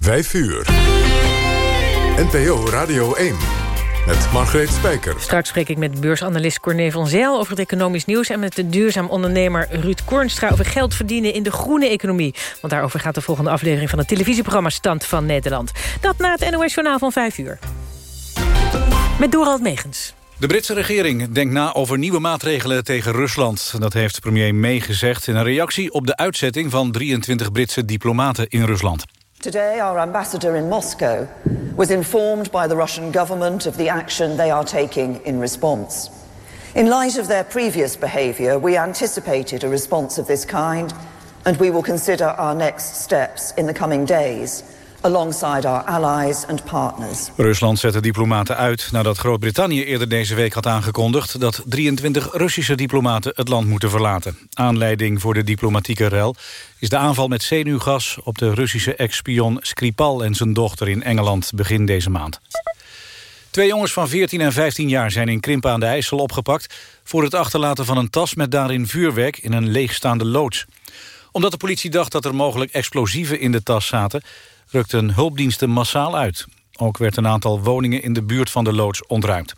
5 uur. NPO Radio 1. Met Margreet Spijker. Straks spreek ik met beursanalist Corné van Zijl over het economisch nieuws... en met de duurzaam ondernemer Ruud Kornstra over geld verdienen in de groene economie. Want daarover gaat de volgende aflevering van het televisieprogramma Stand van Nederland. Dat na het NOS Journaal van 5 uur. Met Dorald Megens. De Britse regering denkt na over nieuwe maatregelen tegen Rusland. Dat heeft premier May gezegd in een reactie op de uitzetting van 23 Britse diplomaten in Rusland. Today our ambassador in Moscow was informed by the Russian government of the action they are taking in response. In light of their previous behavior, we anticipated a response of this kind and we will consider our next steps in the coming days alongside our allies and partners. Rusland zette diplomaten uit nadat Groot-Brittannië eerder deze week had aangekondigd dat 23 Russische diplomaten het land moeten verlaten. Aanleiding voor de diplomatieke rel is de aanval met zenuwgas op de Russische ex-spion Skripal en zijn dochter in Engeland begin deze maand. Twee jongens van 14 en 15 jaar zijn in Krimpen aan de IJssel opgepakt... voor het achterlaten van een tas met daarin vuurwerk in een leegstaande loods. Omdat de politie dacht dat er mogelijk explosieven in de tas zaten rukten hulpdiensten massaal uit. Ook werd een aantal woningen in de buurt van de loods ontruimd.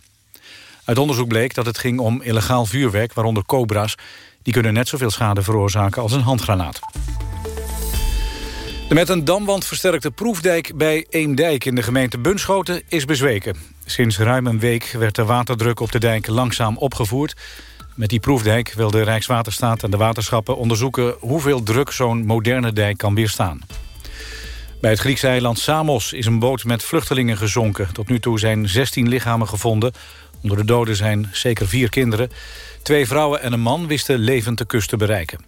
Uit onderzoek bleek dat het ging om illegaal vuurwerk, waaronder cobra's. Die kunnen net zoveel schade veroorzaken als een handgranaat. De met een damwand versterkte proefdijk bij Eemdijk in de gemeente Bunschoten is bezweken. Sinds ruim een week werd de waterdruk op de dijk langzaam opgevoerd. Met die proefdijk wil de Rijkswaterstaat en de waterschappen onderzoeken hoeveel druk zo'n moderne dijk kan weerstaan. Bij het Griekse eiland Samos is een boot met vluchtelingen gezonken. Tot nu toe zijn 16 lichamen gevonden. Onder de doden zijn zeker vier kinderen. Twee vrouwen en een man wisten levend de kust te bereiken.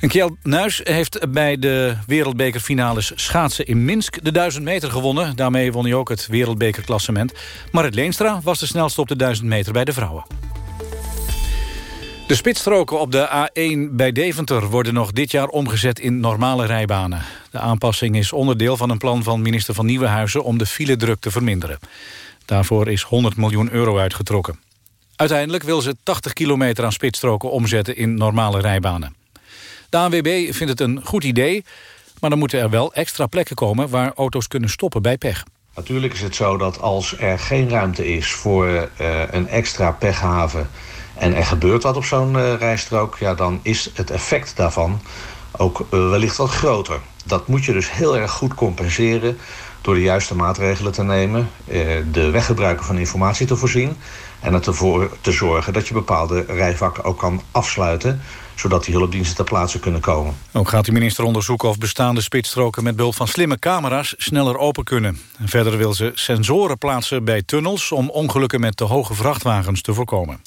En Kjell Nuis heeft bij de wereldbekerfinales schaatsen in Minsk de 1000 meter gewonnen. Daarmee won hij ook het wereldbekerklassement. Marit Leenstra was de snelste op de 1000 meter bij de vrouwen. De spitsstroken op de A1 bij Deventer worden nog dit jaar omgezet in normale rijbanen. De aanpassing is onderdeel van een plan van minister van Nieuwenhuizen om de filedruk te verminderen. Daarvoor is 100 miljoen euro uitgetrokken. Uiteindelijk wil ze 80 kilometer aan spitsstroken omzetten in normale rijbanen. De ANWB vindt het een goed idee, maar dan moeten er wel extra plekken komen waar auto's kunnen stoppen bij pech. Natuurlijk is het zo dat als er geen ruimte is voor uh, een extra pechhaven en er gebeurt wat op zo'n uh, rijstrook... Ja, dan is het effect daarvan ook uh, wellicht wat groter. Dat moet je dus heel erg goed compenseren door de juiste maatregelen te nemen... Uh, de weggebruiker van informatie te voorzien... en ervoor te zorgen dat je bepaalde rijvakken ook kan afsluiten zodat die hulpdiensten ter plaatse kunnen komen. Ook gaat de minister onderzoeken of bestaande spitsstroken... met behulp van slimme camera's sneller open kunnen. En verder wil ze sensoren plaatsen bij tunnels... om ongelukken met te hoge vrachtwagens te voorkomen.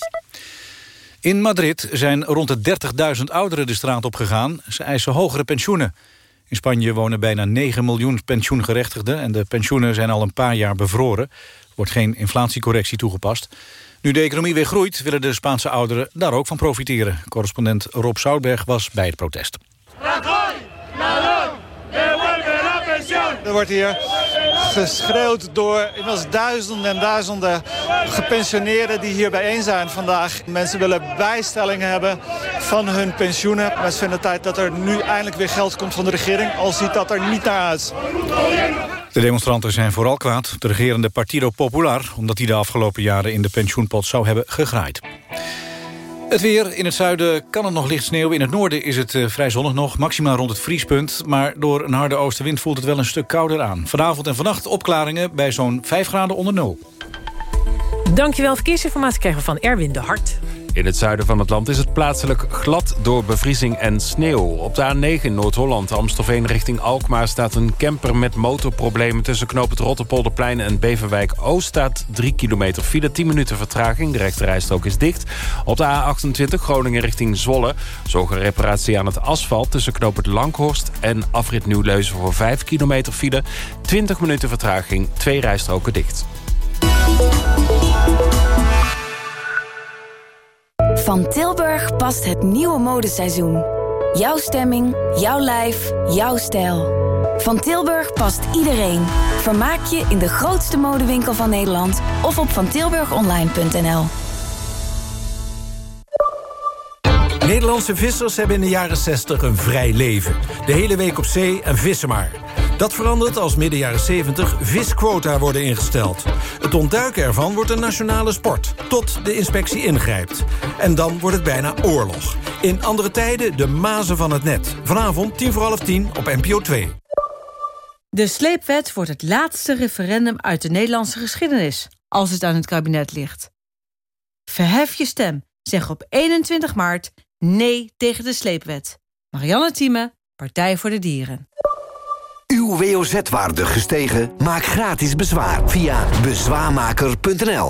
In Madrid zijn rond de 30.000 ouderen de straat op gegaan. Ze eisen hogere pensioenen. In Spanje wonen bijna 9 miljoen pensioengerechtigden... en de pensioenen zijn al een paar jaar bevroren. Er wordt geen inflatiecorrectie toegepast. Nu de economie weer groeit, willen de Spaanse ouderen daar ook van profiteren. Correspondent Rob Zoutberg was bij het protest. Er wordt hier geschreeuwd door inmiddels duizenden en duizenden gepensioneerden die hier bijeen zijn vandaag. Mensen willen bijstellingen hebben van hun pensioenen. Mensen vinden het tijd dat er nu eindelijk weer geld komt van de regering, al ziet dat er niet naar uit. De demonstranten zijn vooral kwaad de regerende Partido Popular... omdat die de afgelopen jaren in de pensioenpot zou hebben gegraaid. Het weer. In het zuiden kan het nog licht sneeuwen. In het noorden is het uh, vrij zonnig nog. Maximaal rond het vriespunt. Maar door een harde oostenwind voelt het wel een stuk kouder aan. Vanavond en vannacht opklaringen bij zo'n 5 graden onder nul. Dankjewel. Verkeersinformatie krijgen we van Erwin de Hart. In het zuiden van het land is het plaatselijk glad door bevriezing en sneeuw. Op de A9 Noord-Holland, Amstelveen richting Alkmaar... staat een camper met motorproblemen tussen knoop het Rotterpolderplein en Beverwijk-Oost... staat 3 kilometer file, 10 minuten vertraging. De rechterrijstrook is dicht. Op de A28 Groningen richting Zwolle... zorgt een reparatie aan het asfalt tussen knoop het Langhorst... en afrit Nieuwleuzen voor 5 kilometer file. 20 minuten vertraging, twee rijstroken dicht. Van Tilburg past het nieuwe modeseizoen. Jouw stemming, jouw lijf, jouw stijl. Van Tilburg past iedereen. Vermaak je in de grootste modewinkel van Nederland of op vantilburgonline.nl. Nederlandse vissers hebben in de jaren 60 een vrij leven. De hele week op zee en vissen maar. Dat verandert als midden jaren 70 visquota worden ingesteld. Het ontduiken ervan wordt een nationale sport, tot de inspectie ingrijpt. En dan wordt het bijna oorlog. In andere tijden de mazen van het net. Vanavond tien voor half tien op NPO 2. De sleepwet wordt het laatste referendum uit de Nederlandse geschiedenis... als het aan het kabinet ligt. Verhef je stem. Zeg op 21 maart nee tegen de sleepwet. Marianne Thieme, Partij voor de Dieren. Uw WOZ-waarde gestegen? Maak gratis bezwaar via bezwaarmaker.nl.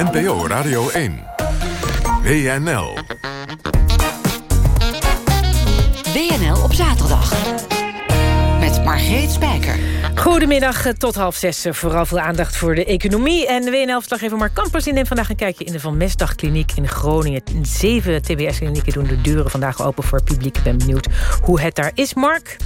NPO Radio 1. WNL. WNL op zaterdag. Met Margreet Spijker. Goedemiddag, eh, tot half zes. Eh, Vooral veel aandacht voor de economie. En WNL-verslaggever Mark Kampers die neemt vandaag een kijkje... in de Van Mesdagkliniek in Groningen. Zeven TBS-klinieken doen de deuren vandaag open voor het publiek. Ik ben benieuwd hoe het daar is, Mark.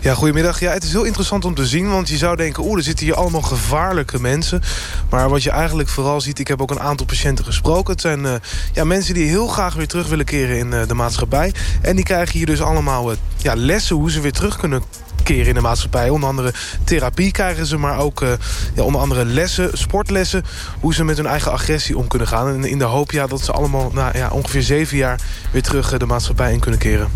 Ja, goedemiddag. Ja, het is heel interessant om te zien, want je zou denken... oeh, er zitten hier allemaal gevaarlijke mensen. Maar wat je eigenlijk vooral ziet... ik heb ook een aantal patiënten gesproken. Het zijn uh, ja, mensen die heel graag weer terug willen keren in uh, de maatschappij. En die krijgen hier dus allemaal uh, ja, lessen hoe ze weer terug kunnen keren in de maatschappij. Onder andere therapie krijgen ze, maar ook ja, onder andere lessen, sportlessen... hoe ze met hun eigen agressie om kunnen gaan. En in de hoop ja, dat ze allemaal nou, ja, ongeveer zeven jaar... weer terug de maatschappij in kunnen keren.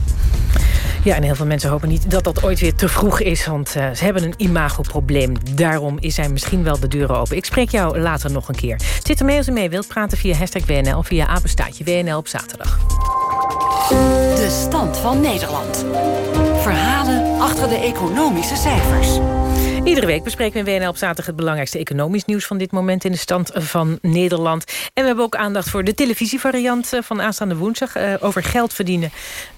Ja, en heel veel mensen hopen niet dat dat ooit weer te vroeg is... want uh, ze hebben een imagoprobleem. Daarom zijn misschien wel de deuren open. Ik spreek jou later nog een keer. Zit er mee als u mee wilt praten via hashtag WNL... via apenstaatje WNL op zaterdag. De stand van Nederland. Verhalen achter de economische cijfers. Iedere week bespreken we in WNL op zaterdag het belangrijkste economisch nieuws van dit moment in de stand van Nederland. En we hebben ook aandacht voor de televisievariant van aanstaande woensdag. Uh, over geld verdienen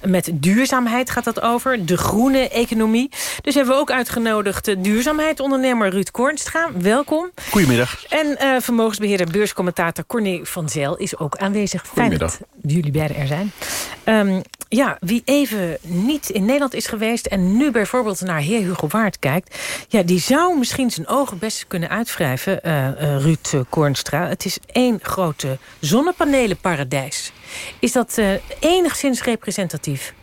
met duurzaamheid gaat dat over. De groene economie. Dus hebben we ook uitgenodigd de duurzaamheidsondernemer Ruud Koornstra. Welkom. Goedemiddag. En uh, vermogensbeheerder beurscommentator Corné van Zel is ook aanwezig. Fijn dat jullie beiden er zijn. Um, ja, wie even niet in Nederland is geweest... en nu bijvoorbeeld naar heer Hugo Waard kijkt... ja, die zou misschien zijn ogen best kunnen uitwrijven, uh, uh, Ruud Koornstra. Het is één grote zonnepanelenparadijs. Is dat enigszins representatief?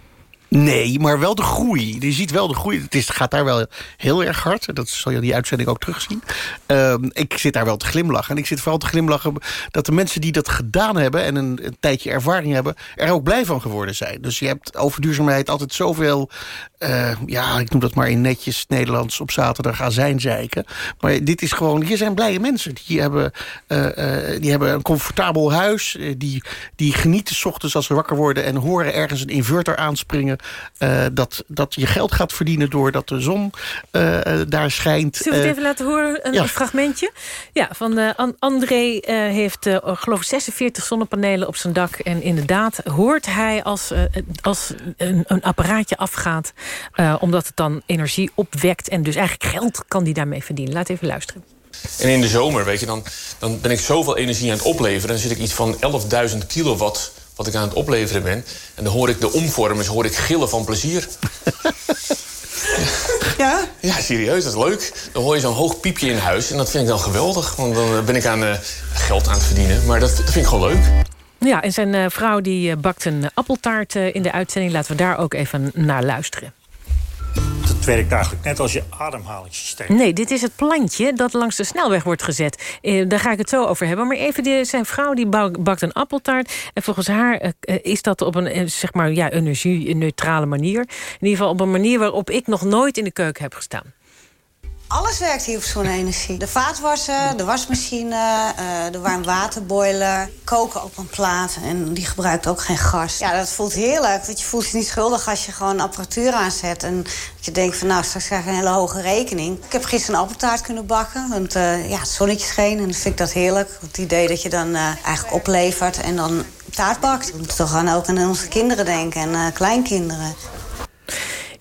Nee, maar wel de groei. Je ziet wel de groei. Het is, gaat daar wel heel erg hard. Dat zal je die uitzending ook terugzien. Uh, ik zit daar wel te glimlachen. En ik zit vooral te glimlachen dat de mensen die dat gedaan hebben... en een, een tijdje ervaring hebben, er ook blij van geworden zijn. Dus je hebt over duurzaamheid altijd zoveel... Uh, ja, ik noem dat maar in netjes Nederlands op zaterdag azijnzeiken. Maar dit is gewoon... Hier zijn blije mensen. Die hebben, uh, die hebben een comfortabel huis. die, die genieten s ochtends als ze wakker worden... en horen ergens een inverter aanspringen uh, dat, dat je geld gaat verdienen doordat de zon uh, daar schijnt. Zullen we het even laten horen, een ja. fragmentje? Ja, van uh, André heeft geloof ik 46 zonnepanelen op zijn dak. En inderdaad hoort hij als, als een, een, apparaatje afgaat... omdat het dan energie opwekt en dus eigenlijk geld kan die daarmee verdienen. Laat even luisteren. En in de zomer, weet je, dan, dan ben ik zoveel energie aan het opleveren. Dan zit ik iets van 11.000 kilowatt wat ik aan het opleveren ben. En dan hoor ik de omvormers hoor ik gillen van plezier. Ja? Ja, serieus, dat is leuk. Dan hoor je zo'n hoog piepje in huis en dat vind ik dan geweldig. Want dan ben ik aan uh, geld aan het verdienen. Maar dat, dat vind ik gewoon leuk. Ja, en zijn uh, vrouw die bakt een appeltaart in de uitzending. Laten we daar ook even naar luisteren. Het werkt eigenlijk net als je ademhalingssysteem. Nee, dit is het plantje dat langs de snelweg wordt gezet. Eh, daar ga ik het zo over hebben. Maar even, die, zijn vrouw die bakt een appeltaart. En volgens haar eh, is dat op een zeg maar, ja, energie-neutrale manier. In ieder geval op een manier waarop ik nog nooit in de keuken heb gestaan. Alles werkt hier op zonne-energie. De vaatwasser, de wasmachine, uh, de warmwaterboiler... koken op een plaat en die gebruikt ook geen gas. Ja, dat voelt heerlijk, want je voelt je niet schuldig... als je gewoon apparatuur aanzet en dat je denkt van... nou, straks krijg ik een hele hoge rekening. Ik heb gisteren een appeltaart kunnen bakken, want uh, ja, het zonnetje scheen... en dan vind ik dat heerlijk. Het idee dat je dan uh, eigenlijk oplevert en dan taart bakt. We moeten toch aan ook aan onze kinderen denken en eh, kleinkinderen.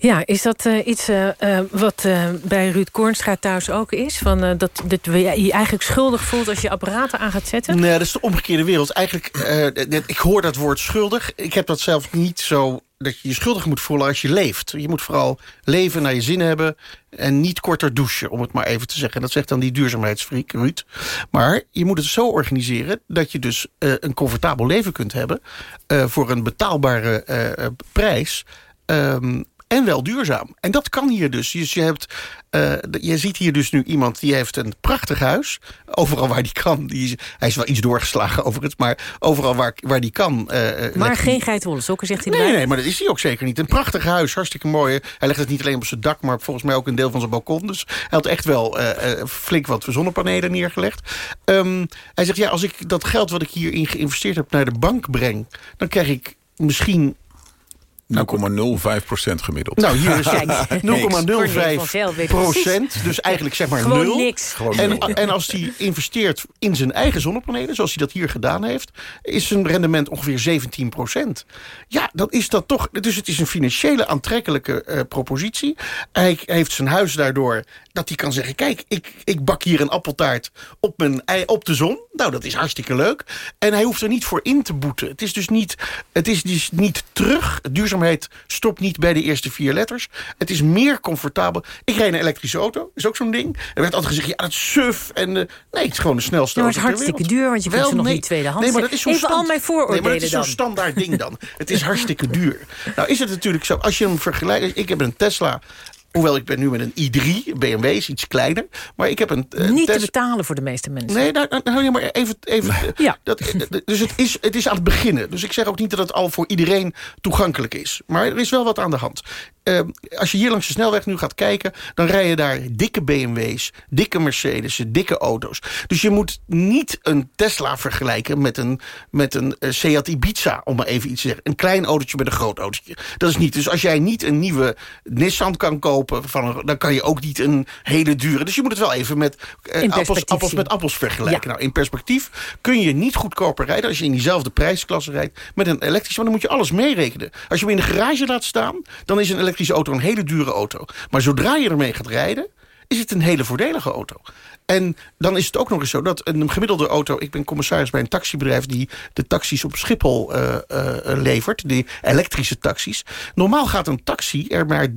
Ja, is dat uh, iets uh, uh, wat bij Ruud Koornstra thuis ook is? Van, dat, dat je je eigenlijk schuldig voelt als je apparaten aan gaat zetten? Nee, dat is de omgekeerde wereld. Eigenlijk, ik hoor dat woord schuldig. Ik heb dat zelf niet zo dat je je schuldig moet voelen als je leeft. Je moet vooral leven naar je zin hebben... en niet korter douchen, om het maar even te zeggen. Dat zegt dan die duurzaamheidsfreak, Ruud. Maar je moet het zo organiseren dat je dus een comfortabel leven kunt hebben... Voor een betaalbare prijs... Um, en wel duurzaam. En dat kan hier dus. Dus je, hebt, uh, je ziet hier dus nu iemand die heeft een prachtig huis. Overal waar die kan. Die hij is wel iets doorgeslagen overigens. Maar overal waar, waar die kan. Uh, maar geen geitenwolle sokken, zegt hij Nee, erbij. nee, maar dat is hij ook zeker niet. Een prachtig huis, hartstikke mooi. Hij legt het niet alleen op zijn dak, maar volgens mij ook een deel van zijn balkon. Dus hij had echt wel uh, flink wat zonnepanelen neergelegd. Um, hij zegt, ja, als ik dat geld wat ik hierin geïnvesteerd heb naar de bank breng... dan krijg ik misschien 0,05 procent gemiddeld. Nou, hier is 0,05 procent. Dus eigenlijk zeg maar Gewoon nul. niks. Gewoon en, en als hij investeert in zijn eigen zonnepanelen... zoals hij dat hier gedaan heeft... is zijn rendement ongeveer 17 procent. Ja, dan is dat toch... Dus het is een financiële aantrekkelijke uh, propositie. Hij, heeft zijn huis daardoor dat hij kan zeggen... kijk, ik, ik bak hier een appeltaart op, mijn, op de zon. Nou, dat is hartstikke leuk. En hij hoeft er niet voor in te boeten. Het is dus niet, het is dus niet terug. Duurzaamheid stopt niet bij de eerste vier letters. Het is meer comfortabel. Ik rijd een elektrische auto, is ook zo'n ding. Er werd altijd gezegd, ja, dat suf. En, uh, nee, het is gewoon de snelste ja, het is hartstikke duur, want je kunt ze nog niet tweedehands. Nee, maar dat is Even stand... al mijn vooroordelen nee, maar dat is zo'n standaard ding dan. het is hartstikke duur. Nou is het natuurlijk zo, als je hem vergelijkt... Ik heb een Tesla Hoewel ik ben nu met een i3, BMW is iets kleiner. Maar ik heb een... Uh, Niet te betalen voor de meeste mensen. Nee, nou, nou, nou maar even... even ja. dat, dus het is, het is aan het beginnen. Dus ik zeg ook niet dat het al voor iedereen toegankelijk is. Maar er is wel wat aan de hand. Uh, als je hier langs de snelweg nu gaat kijken... dan rij je daar dikke BMW's, dikke Mercedes, dikke auto's. Dus je moet niet een Tesla vergelijken met een, met een uh, Seat Ibiza... om maar even iets te zeggen. Een klein autootje met een groot autootje. Dat is niet. Dus als jij niet een nieuwe Nissan kan kopen... Van een, dan kan je ook niet een hele dure... Dus je moet het wel even met uh, appels, appels met appels vergelijken. Ja. Nou, in perspectief kun je niet goedkoper rijden... als je in diezelfde prijsklasse rijdt met een elektrisch. Want dan moet je alles meerekenen. Als je hem in de garage laat staan... dan is een elektrische auto een hele dure auto. Maar zodra je ermee gaat rijden, is het een hele voordelige auto. En dan is het ook nog eens zo dat een gemiddelde auto... ik ben commissaris bij een taxibedrijf... die de taxis op Schiphol uh, uh, levert, die elektrische taxis. Normaal gaat een taxi er maar 300.000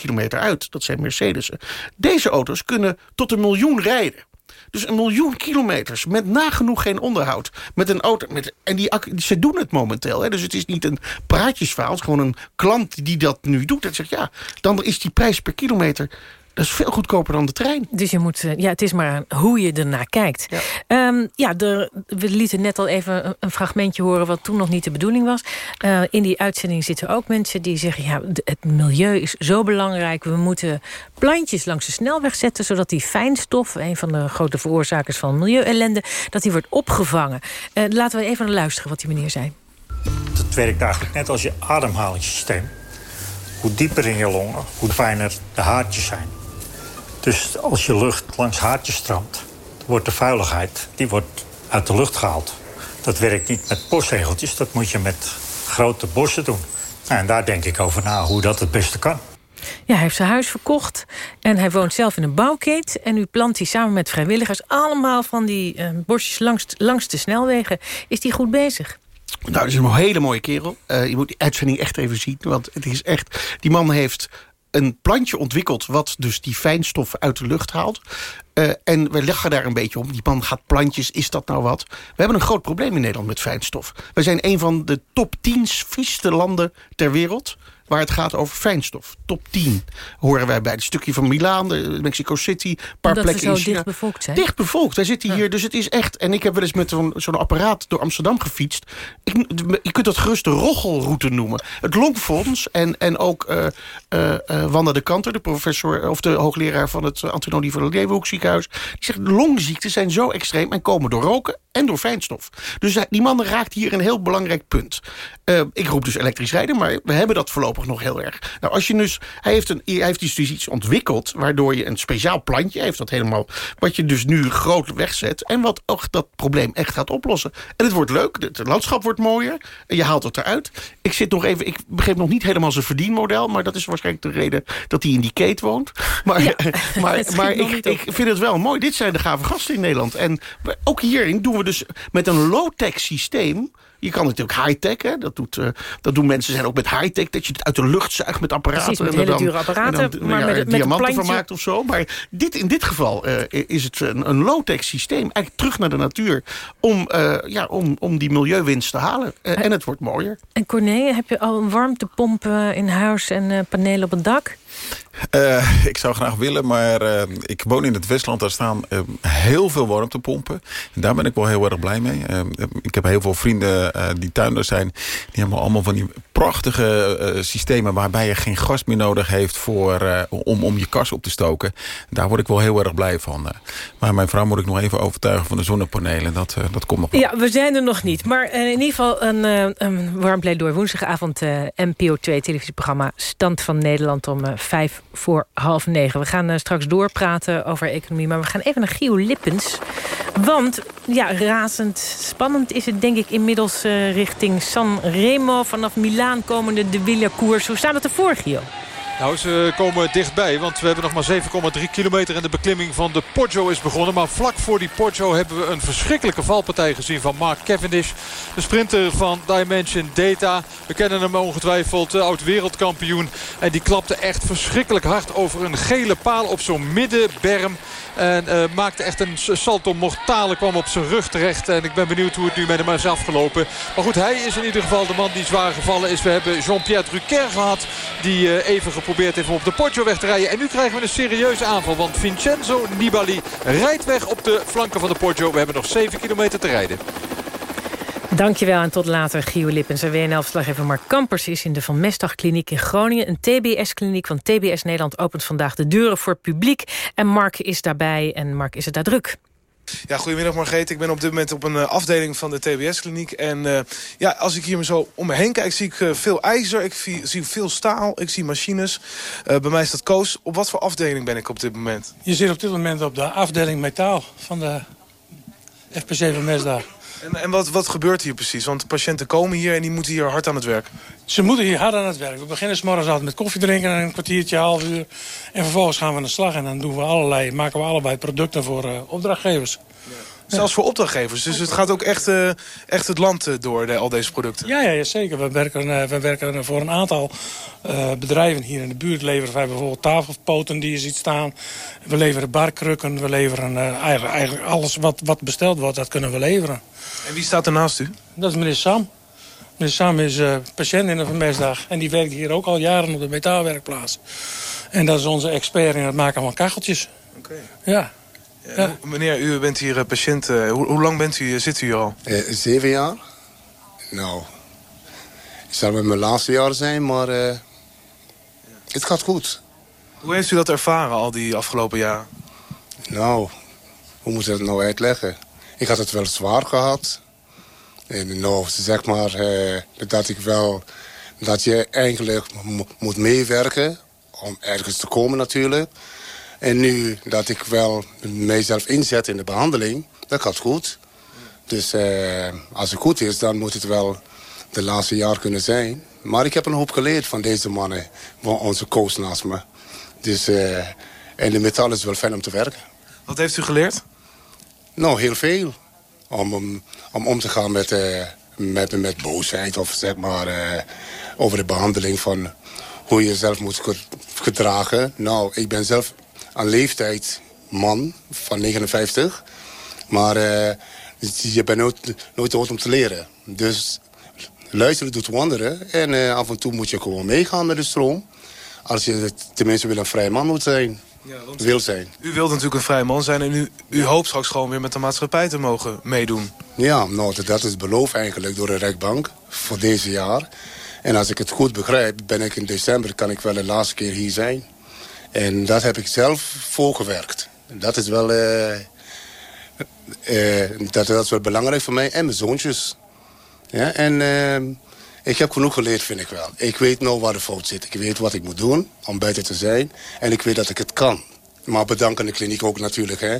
kilometer uit. Dat zijn Mercedes'en. Deze auto's kunnen tot een miljoen rijden. Dus een miljoen kilometers met nagenoeg geen onderhoud. Met een auto. Met, en die, ze doen het momenteel. Hè, dus het is niet een praatjesverhaal. Het is gewoon een klant die dat nu doet. En zegt ja, dan is die prijs per kilometer dat is veel goedkoper dan de trein. Dus je moet, ja, het is maar hoe je ernaar kijkt. Ja, um, ja de, we lieten net al even een fragmentje horen... wat toen nog niet de bedoeling was. Uh, in die uitzending zitten ook mensen die zeggen... ja, het milieu is zo belangrijk. We moeten plantjes langs de snelweg zetten... zodat die fijnstof, een van de grote veroorzakers van milieuellende... dat die wordt opgevangen. Uh, laten we even luisteren wat die meneer zei. Het werkt eigenlijk net als je ademhalingssysteem. Hoe dieper in je longen, hoe fijner de haartjes zijn. Dus als je lucht langs haartjes stroomt, wordt de vuiligheid die wordt uit de lucht gehaald. Dat werkt niet met postzegeltjes, dat moet je met grote bossen doen. Nou, en daar denk ik over na, hoe dat het beste kan. Ja, hij heeft zijn huis verkocht en hij woont zelf in een bouwkeet. En nu plant hij samen met vrijwilligers allemaal van die uh, bosjes langs, langs de snelwegen. Is hij goed bezig? Nou, dat is een hele mooie kerel. Uh, je moet die uitzending echt even zien, want het is echt... Die man heeft een plantje ontwikkeld wat dus die fijnstof uit de lucht haalt. Uh, en we leggen daar een beetje om. Die man gaat plantjes, is dat nou wat? We hebben een groot probleem in Nederland met fijnstof. We zijn een van de top 10 vieste landen ter wereld waar het gaat over fijnstof. Top 10 horen wij bij. Het stukje van Milaan, de Mexico City, een paar Omdat plekken in China. dicht bevolkt zijn. Dicht bevolkt. Wij zitten hier, dus het is echt... En ik heb wel eens met zo'n zo apparaat door Amsterdam gefietst. Ik, je kunt dat gerust de Rochelroute noemen. Het Longfonds en, en ook uh, uh, uh, Wanda de Kanter, de professor... of de hoogleraar van het Antonie van Leeuwenhoek ziekenhuis. Die zegt, longziekten zijn zo extreem en komen door roken en door fijnstof. Dus die man raakt hier een heel belangrijk punt. Uh, ik roep dus elektrisch rijden, maar we hebben dat voorlopig nog heel erg. Nou, als je dus, hij heeft, een, hij heeft dus iets ontwikkeld... waardoor je een speciaal plantje heeft, dat helemaal, wat je dus nu groot wegzet... en wat ook dat probleem echt gaat oplossen. En het wordt leuk, het landschap wordt mooier, en je haalt het eruit. Ik zit nog even, ik begreep nog niet helemaal zijn verdienmodel... maar dat is waarschijnlijk de reden dat hij in die keet woont. Maar, ja, maar, maar ik, ik vind het wel mooi. Dit zijn de gave gasten in Nederland. En ook hierin doen we dus met een low-tech systeem... Je kan natuurlijk high-tech, hè? Dat, doet, uh, dat doen mensen zijn ook met high-tech... dat je het uit de lucht zuigt met apparaten. Precies, met en hele dure apparaten. Dan, maar ja, met, met diamanten van maakt of zo. Maar dit, in dit geval uh, is het een, een low-tech systeem. Eigenlijk terug naar de natuur. Om, uh, ja, om, om die milieuwinst te halen. en het wordt mooier. En Corné, heb je al een warmtepomp in huis en panelen op het dak? Uh, ik zou graag willen, maar uh, ik woon in het Westland. Daar staan uh, heel veel warmtepompen. En daar ben ik wel heel erg blij mee. ik heb heel veel vrienden die tuinders zijn. Die hebben allemaal van die prachtige systemen... waarbij je geen gas meer nodig heeft voor, om, om je kas op te stoken. Daar word ik wel heel erg blij van. maar mijn vrouw moet ik nog even overtuigen van de zonnepanelen. Dat, dat komt nog. Ja, we zijn er nog niet. Maar in ieder geval een, een warm pleidooi. Woensdagavond NPO 2 televisieprogramma Stand van Nederland om vijf voor half negen. We gaan uh, straks doorpraten over economie, maar we gaan even naar Gio Lippens. Want, ja, razend spannend is het denk ik inmiddels uh, richting San Remo... vanaf Milaan komende de Villa Koers. Hoe staat het ervoor, Gio? Nou, ze komen dichtbij, want we hebben nog maar 7,3 kilometer... en de beklimming van de Poggio is begonnen. Maar vlak voor die Poggio hebben we een verschrikkelijke valpartij gezien... van Mark Cavendish, de sprinter van Dimension Data. We kennen hem ongetwijfeld, oud-wereldkampioen. En die klapte echt verschrikkelijk hard over een gele paal op zo'n middenberm... En uh, maakte echt een salto mortale. Kwam op zijn rug terecht. En ik ben benieuwd hoe het nu met hem is afgelopen. Maar goed, hij is in ieder geval de man die zwaar gevallen is. We hebben Jean-Pierre Drucker gehad. Die uh, even geprobeerd heeft om op de Poggio weg te rijden. En nu krijgen we een serieuze aanval. Want Vincenzo Nibali rijdt weg op de flanken van de Poggio. We hebben nog 7 kilometer te rijden. Dankjewel en tot later, Gio Lippens. En WNL-verslaggever Mark Kampers is in de Van Mestdag Kliniek in Groningen. Een TBS-kliniek van TBS Nederland opent vandaag de deuren voor het publiek. En Mark is daarbij en Mark is het daar druk. Ja, goedemiddag Margreet. Ik ben op dit moment op een uh, afdeling van de TBS-kliniek. En uh, ja, als ik hier zo om me heen kijk, zie ik uh, veel ijzer. Ik zie, zie, veel staal. Ik zie machines. bij mij is dat Koos. Op wat voor afdeling ben ik op dit moment? Je zit op dit moment op de afdeling metaal van de FP7 Mesdag. En, en wat, wat gebeurt hier precies? Want patiënten komen hier en die moeten hier hard aan het werk. Ze moeten hier hard aan het werk. We beginnen s morgens altijd met koffie drinken, een kwartiertje, half uur. En vervolgens gaan we aan de slag en dan doen we allerlei, maken we allebei producten voor uh, opdrachtgevers. Zelfs voor opdrachtgevers. Dus het gaat ook echt, uh, echt het land uh, door, de, al deze producten. Ja, ja, zeker. We werken, uh, we werken voor een aantal bedrijven hier in de buurt. Leveren wij bijvoorbeeld tafelpoten die je ziet staan. We leveren barkrukken. We leveren eigenlijk, eigenlijk alles wat, wat besteld wordt, dat kunnen we leveren. En wie staat er naast u? Dat is meneer Sam. Meneer Sam is patiënt in de vermestdag. En die werkt hier ook al jaren op de metaalwerkplaats. En dat is onze expert in het maken van kacheltjes. Oké. Ja. Ja. Meneer, u bent hier patiënt. Hoe, hoe, lang bent u, zit u hier al? Zeven jaar. Nou, het zal met mijn laatste jaar zijn, maar uh, het gaat goed. Hoe heeft u dat ervaren al die afgelopen jaren? Nou, hoe moet ik dat nou uitleggen? Ik had het wel zwaar gehad. En nou, zeg maar uh, dat ik wel... dat je eigenlijk moet meewerken om ergens te komen natuurlijk. En nu dat ik wel mezelf inzet in de behandeling, dat gaat goed. Dus uh, als het goed is, dan moet het wel de laatste jaar kunnen zijn. Maar ik heb een hoop geleerd van deze mannen, van onze coach naast me. Dus, uh, en de metaal is wel fijn om te werken. Wat heeft u geleerd? Nou, heel veel. Om, om, om om te gaan met, uh, met, met boosheid of zeg maar over de behandeling van hoe je jezelf moet gedragen. Nou, ik ben zelf aan leeftijd man van 59. Maar uh, je bent nooit, nooit te oud om te leren. Dus luisteren doet wonderen. En uh, af en toe moet je gewoon meegaan met de stroom. Als je tenminste wil een vrij man moet zijn. Ja, wil zijn. U wilt natuurlijk een vrij man zijn en u, u hoopt straks gewoon weer met de maatschappij te mogen meedoen. Ja, nou, dat is beloofd eigenlijk door de Rijkbank voor deze jaar. En als ik het goed begrijp, ben ik in december, kan ik wel de laatste keer hier zijn. En dat heb ik zelf voorgewerkt. Dat is wel, eh, eh, dat, dat is wel belangrijk voor mij en mijn zoontjes. Ja, en eh, ik heb genoeg geleerd, vind ik wel. Ik weet nou waar de fout zit. Ik weet wat ik moet doen om buiten te zijn. En ik weet dat ik het kan. Maar bedanken de kliniek ook natuurlijk, hè.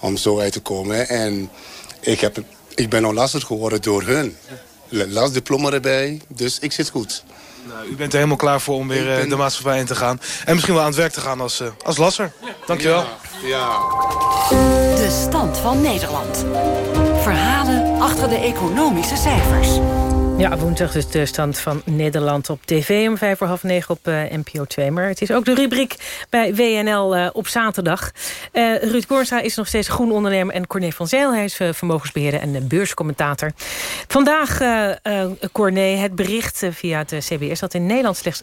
Om zo uit te komen. En ik, heb, ik ben al lastig geworden door hun. Lastdiploma erbij, dus ik zit goed. Nou, u bent er helemaal klaar voor om weer eh, de maatschappij in te gaan. En misschien wel aan het werk te gaan als, uh, als lasser. Dankjewel. Ja. De stand van Nederland. Verhalen achter de economische cijfers. Ja, woensdag dus de stand van Nederland op tv om vijf voor half negen op uh, NPO 2. Maar het is ook de rubriek bij WNL uh, op zaterdag. Uh, Ruud Koornstra is nog steeds groen ondernemer en Corné van Zijl. Hij is vermogensbeheerder en beurscommentator. Vandaag, Corné, het bericht via het CBS... dat in Nederland slechts 60%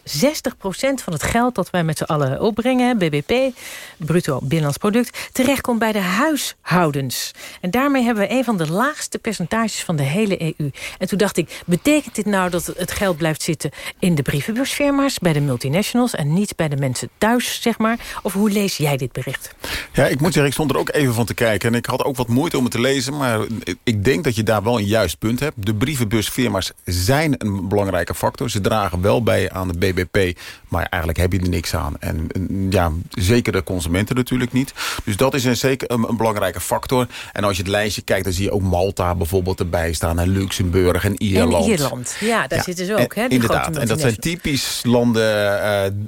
van het geld dat wij met z'n allen opbrengen... BBP, bruto binnenlands product, terechtkomt bij de huishoudens. En daarmee hebben we een van de laagste percentages van de hele EU. En toen dacht ik... Betekent dit nou dat het geld blijft zitten in de brievenbusfirma's... bij de multinationals en niet bij de mensen thuis, zeg maar? Of hoe lees jij dit bericht? Ja, ik moet zeggen, ik stond er ook even van te kijken. En ik had ook wat moeite om het te lezen. Maar ik denk dat je daar wel een juist punt hebt. De brievenbusfirma's zijn een belangrijke factor. Ze dragen wel bij aan de BBP. Maar eigenlijk heb je er niks aan. En ja, zeker de consumenten natuurlijk niet. Dus dat is een, zeker een, een belangrijke factor. En als je het lijstje kijkt, dan zie je ook Malta bijvoorbeeld erbij staan. En Luxemburg en Ierland. Ierland. Ja, daar zitten ze ook. hè, inderdaad, en dat zijn typisch landen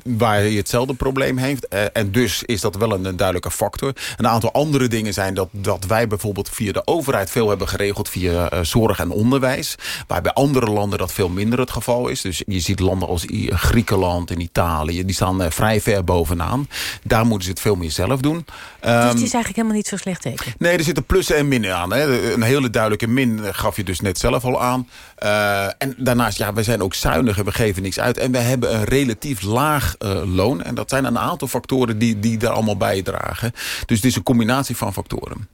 uh, waar je hetzelfde probleem heeft. Uh, en dus is dat wel een, een, duidelijke factor. Een aantal andere dingen zijn dat, dat wij bijvoorbeeld via de overheid veel hebben geregeld via uh, zorg en onderwijs. Waar bij andere landen dat veel minder het geval is. Dus je ziet landen als Griekenland en Italië, die staan vrij ver bovenaan. Daar moeten ze het veel meer zelf doen. Um, dus het is eigenlijk helemaal niet zo slecht teken? Nee, er zitten plussen en minnen aan. Hè. Een hele duidelijke min gaf je dus net zelf al aan. Uh, en daarnaast, ja, we zijn ook zuinig en we geven niks uit. En we hebben een relatief laag uh, loon. En dat zijn een aantal factoren die, die daar allemaal bijdragen. Dus het is een combinatie van factoren.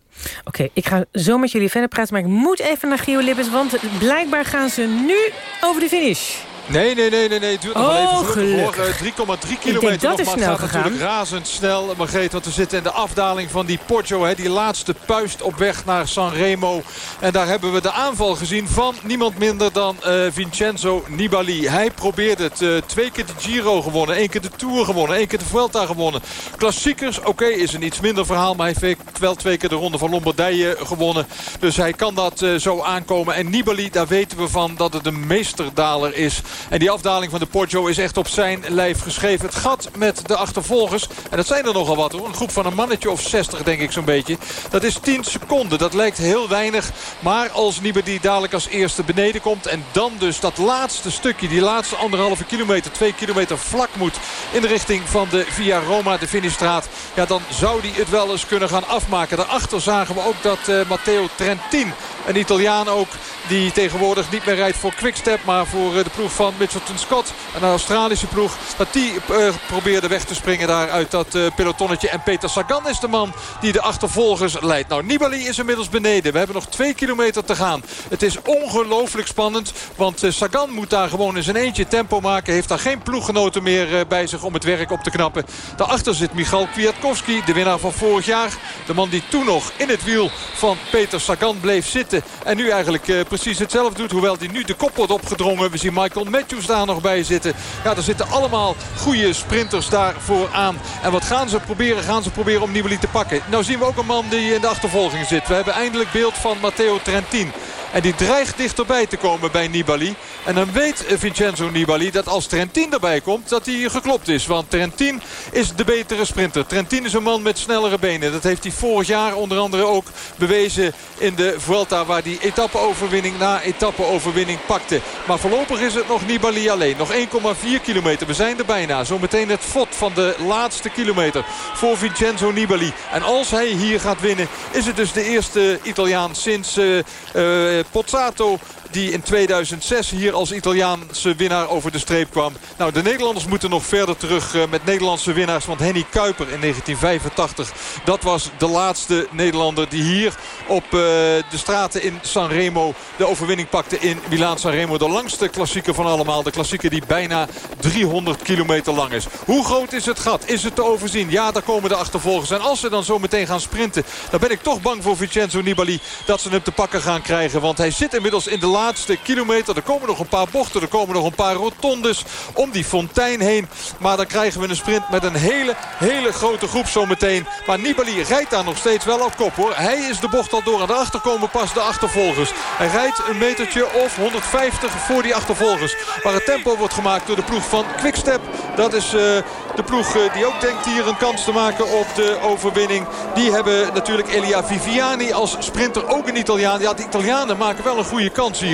Oké, ik ga zo met jullie verder praten. Maar ik moet even naar Gio want blijkbaar gaan ze nu over de finish. Nee, nee, nee, nee, nee. Het duurt nog oh, wel even. 3,3 kilometer dat nog, maar snel het gaat natuurlijk razendsnel. Margreet, want we zitten in de afdaling van die Poggio. Hè, die laatste puist op weg naar Sanremo. En daar hebben we de aanval gezien van niemand minder dan uh, Vincenzo Nibali. Hij probeerde het. Uh, twee keer de Giro gewonnen, één keer de Tour gewonnen, één keer de Vuelta gewonnen. Klassiekers, oké, okay, is een iets minder verhaal. Maar hij heeft wel twee keer de Ronde van Lombardije gewonnen. Dus hij kan dat uh, zo aankomen. En Nibali, daar weten we van dat het een meesterdaler is. En die afdaling van de Poggio is echt op zijn lijf geschreven. Het gat met de achtervolgers. En dat zijn er nogal wat hoor. Een groep van een mannetje of 60 denk ik zo'n beetje. Dat is 10 seconden. Dat lijkt heel weinig. Maar als Nibali dadelijk als eerste beneden komt. En dan dus dat laatste stukje. Die laatste anderhalve kilometer. Twee kilometer vlak moet. In de richting van de Via Roma. De finishstraat. Ja dan zou die het wel eens kunnen gaan afmaken. Daarachter zagen we ook dat uh, Matteo Trentin. Een Italiaan ook. Die tegenwoordig niet meer rijdt voor Quickstep. Maar voor uh, de ploeg van Mitchelton Scott. Een Australische ploeg. Dat die uh, probeerde weg te springen daar uit dat uh, pelotonnetje. En Peter Sagan is de man die de achtervolgers leidt. Nou, Nibali is inmiddels beneden. We hebben nog twee kilometer te gaan. Het is ongelooflijk spannend. Want uh, Sagan moet daar gewoon in zijn eentje tempo maken. Heeft daar geen ploeggenoten meer bij zich om het werk op te knappen. Daarachter zit Michal Kwiatkowski. De winnaar van vorig jaar. De man die toen nog in het wiel van Peter Sagan bleef zitten. En nu eigenlijk precies hetzelfde doet. Hoewel die nu de kop wordt opgedrongen. We zien Michael Matthews daar nog bij zitten. Ja, er zitten allemaal goede sprinters daarvoor aan. En wat gaan ze proberen? Gaan ze proberen om Nibali te pakken? Nou zien we ook een man die in de achtervolging zit. We hebben eindelijk beeld van Matteo Trentin. En die dreigt dichterbij te komen bij Nibali. En dan weet Vincenzo Nibali dat als Trentin erbij komt... dat hij geklopt is. Want Trentin is de betere sprinter. Trentin is een man met snellere benen. Dat heeft hij vorig jaar onder andere ook bewezen in de Vuelta... waar hij etappeoverwinning na etappeoverwinning pakte. Maar voorlopig is het nog Nibali alleen. Nog 1,4 kilometer. We zijn er bijna. Zometeen het fot van de laatste kilometer voor Vincenzo Nibali. En als hij hier gaat winnen is het dus de eerste Italiaan sinds... Uh, uh, Pozzato die in 2006 hier als Italiaanse winnaar over de streep kwam. Nou, de Nederlanders moeten nog verder terug met Nederlandse winnaars. Want Henny Kuiper in 1985, dat was de laatste Nederlander die hier op de straten in Sanremo de overwinning pakte in Milaan Sanremo. De langste klassieker van allemaal. De klassieker die bijna 300 kilometer lang is. Hoe groot is het gat? Is het te overzien? Ja, daar komen de achtervolgers. En als ze dan zo meteen gaan sprinten... dan ben ik toch bang voor Vincenzo Nibali dat ze hem te pakken gaan krijgen. Want hij zit inmiddels in de laatste kilometer. Er komen nog een paar bochten. Er komen nog een paar rotondes om die fontein heen. Maar dan krijgen we een sprint met een hele, hele grote groep zometeen. Maar Nibali rijdt daar nog steeds wel op kop hoor. Hij is de bocht al door. En daarachter komen pas de achtervolgers. Hij rijdt een metertje of 150 voor die achtervolgers. Waar het tempo wordt gemaakt door de ploeg van Quickstep. Dat is... Uh, de ploeg eh, die ook denkt hier een kans te maken op de overwinning. Die hebben natuurlijk Elia Viviani als sprinter. Ook een Italiaan. Ja, de Italianen maken wel een goede kans hier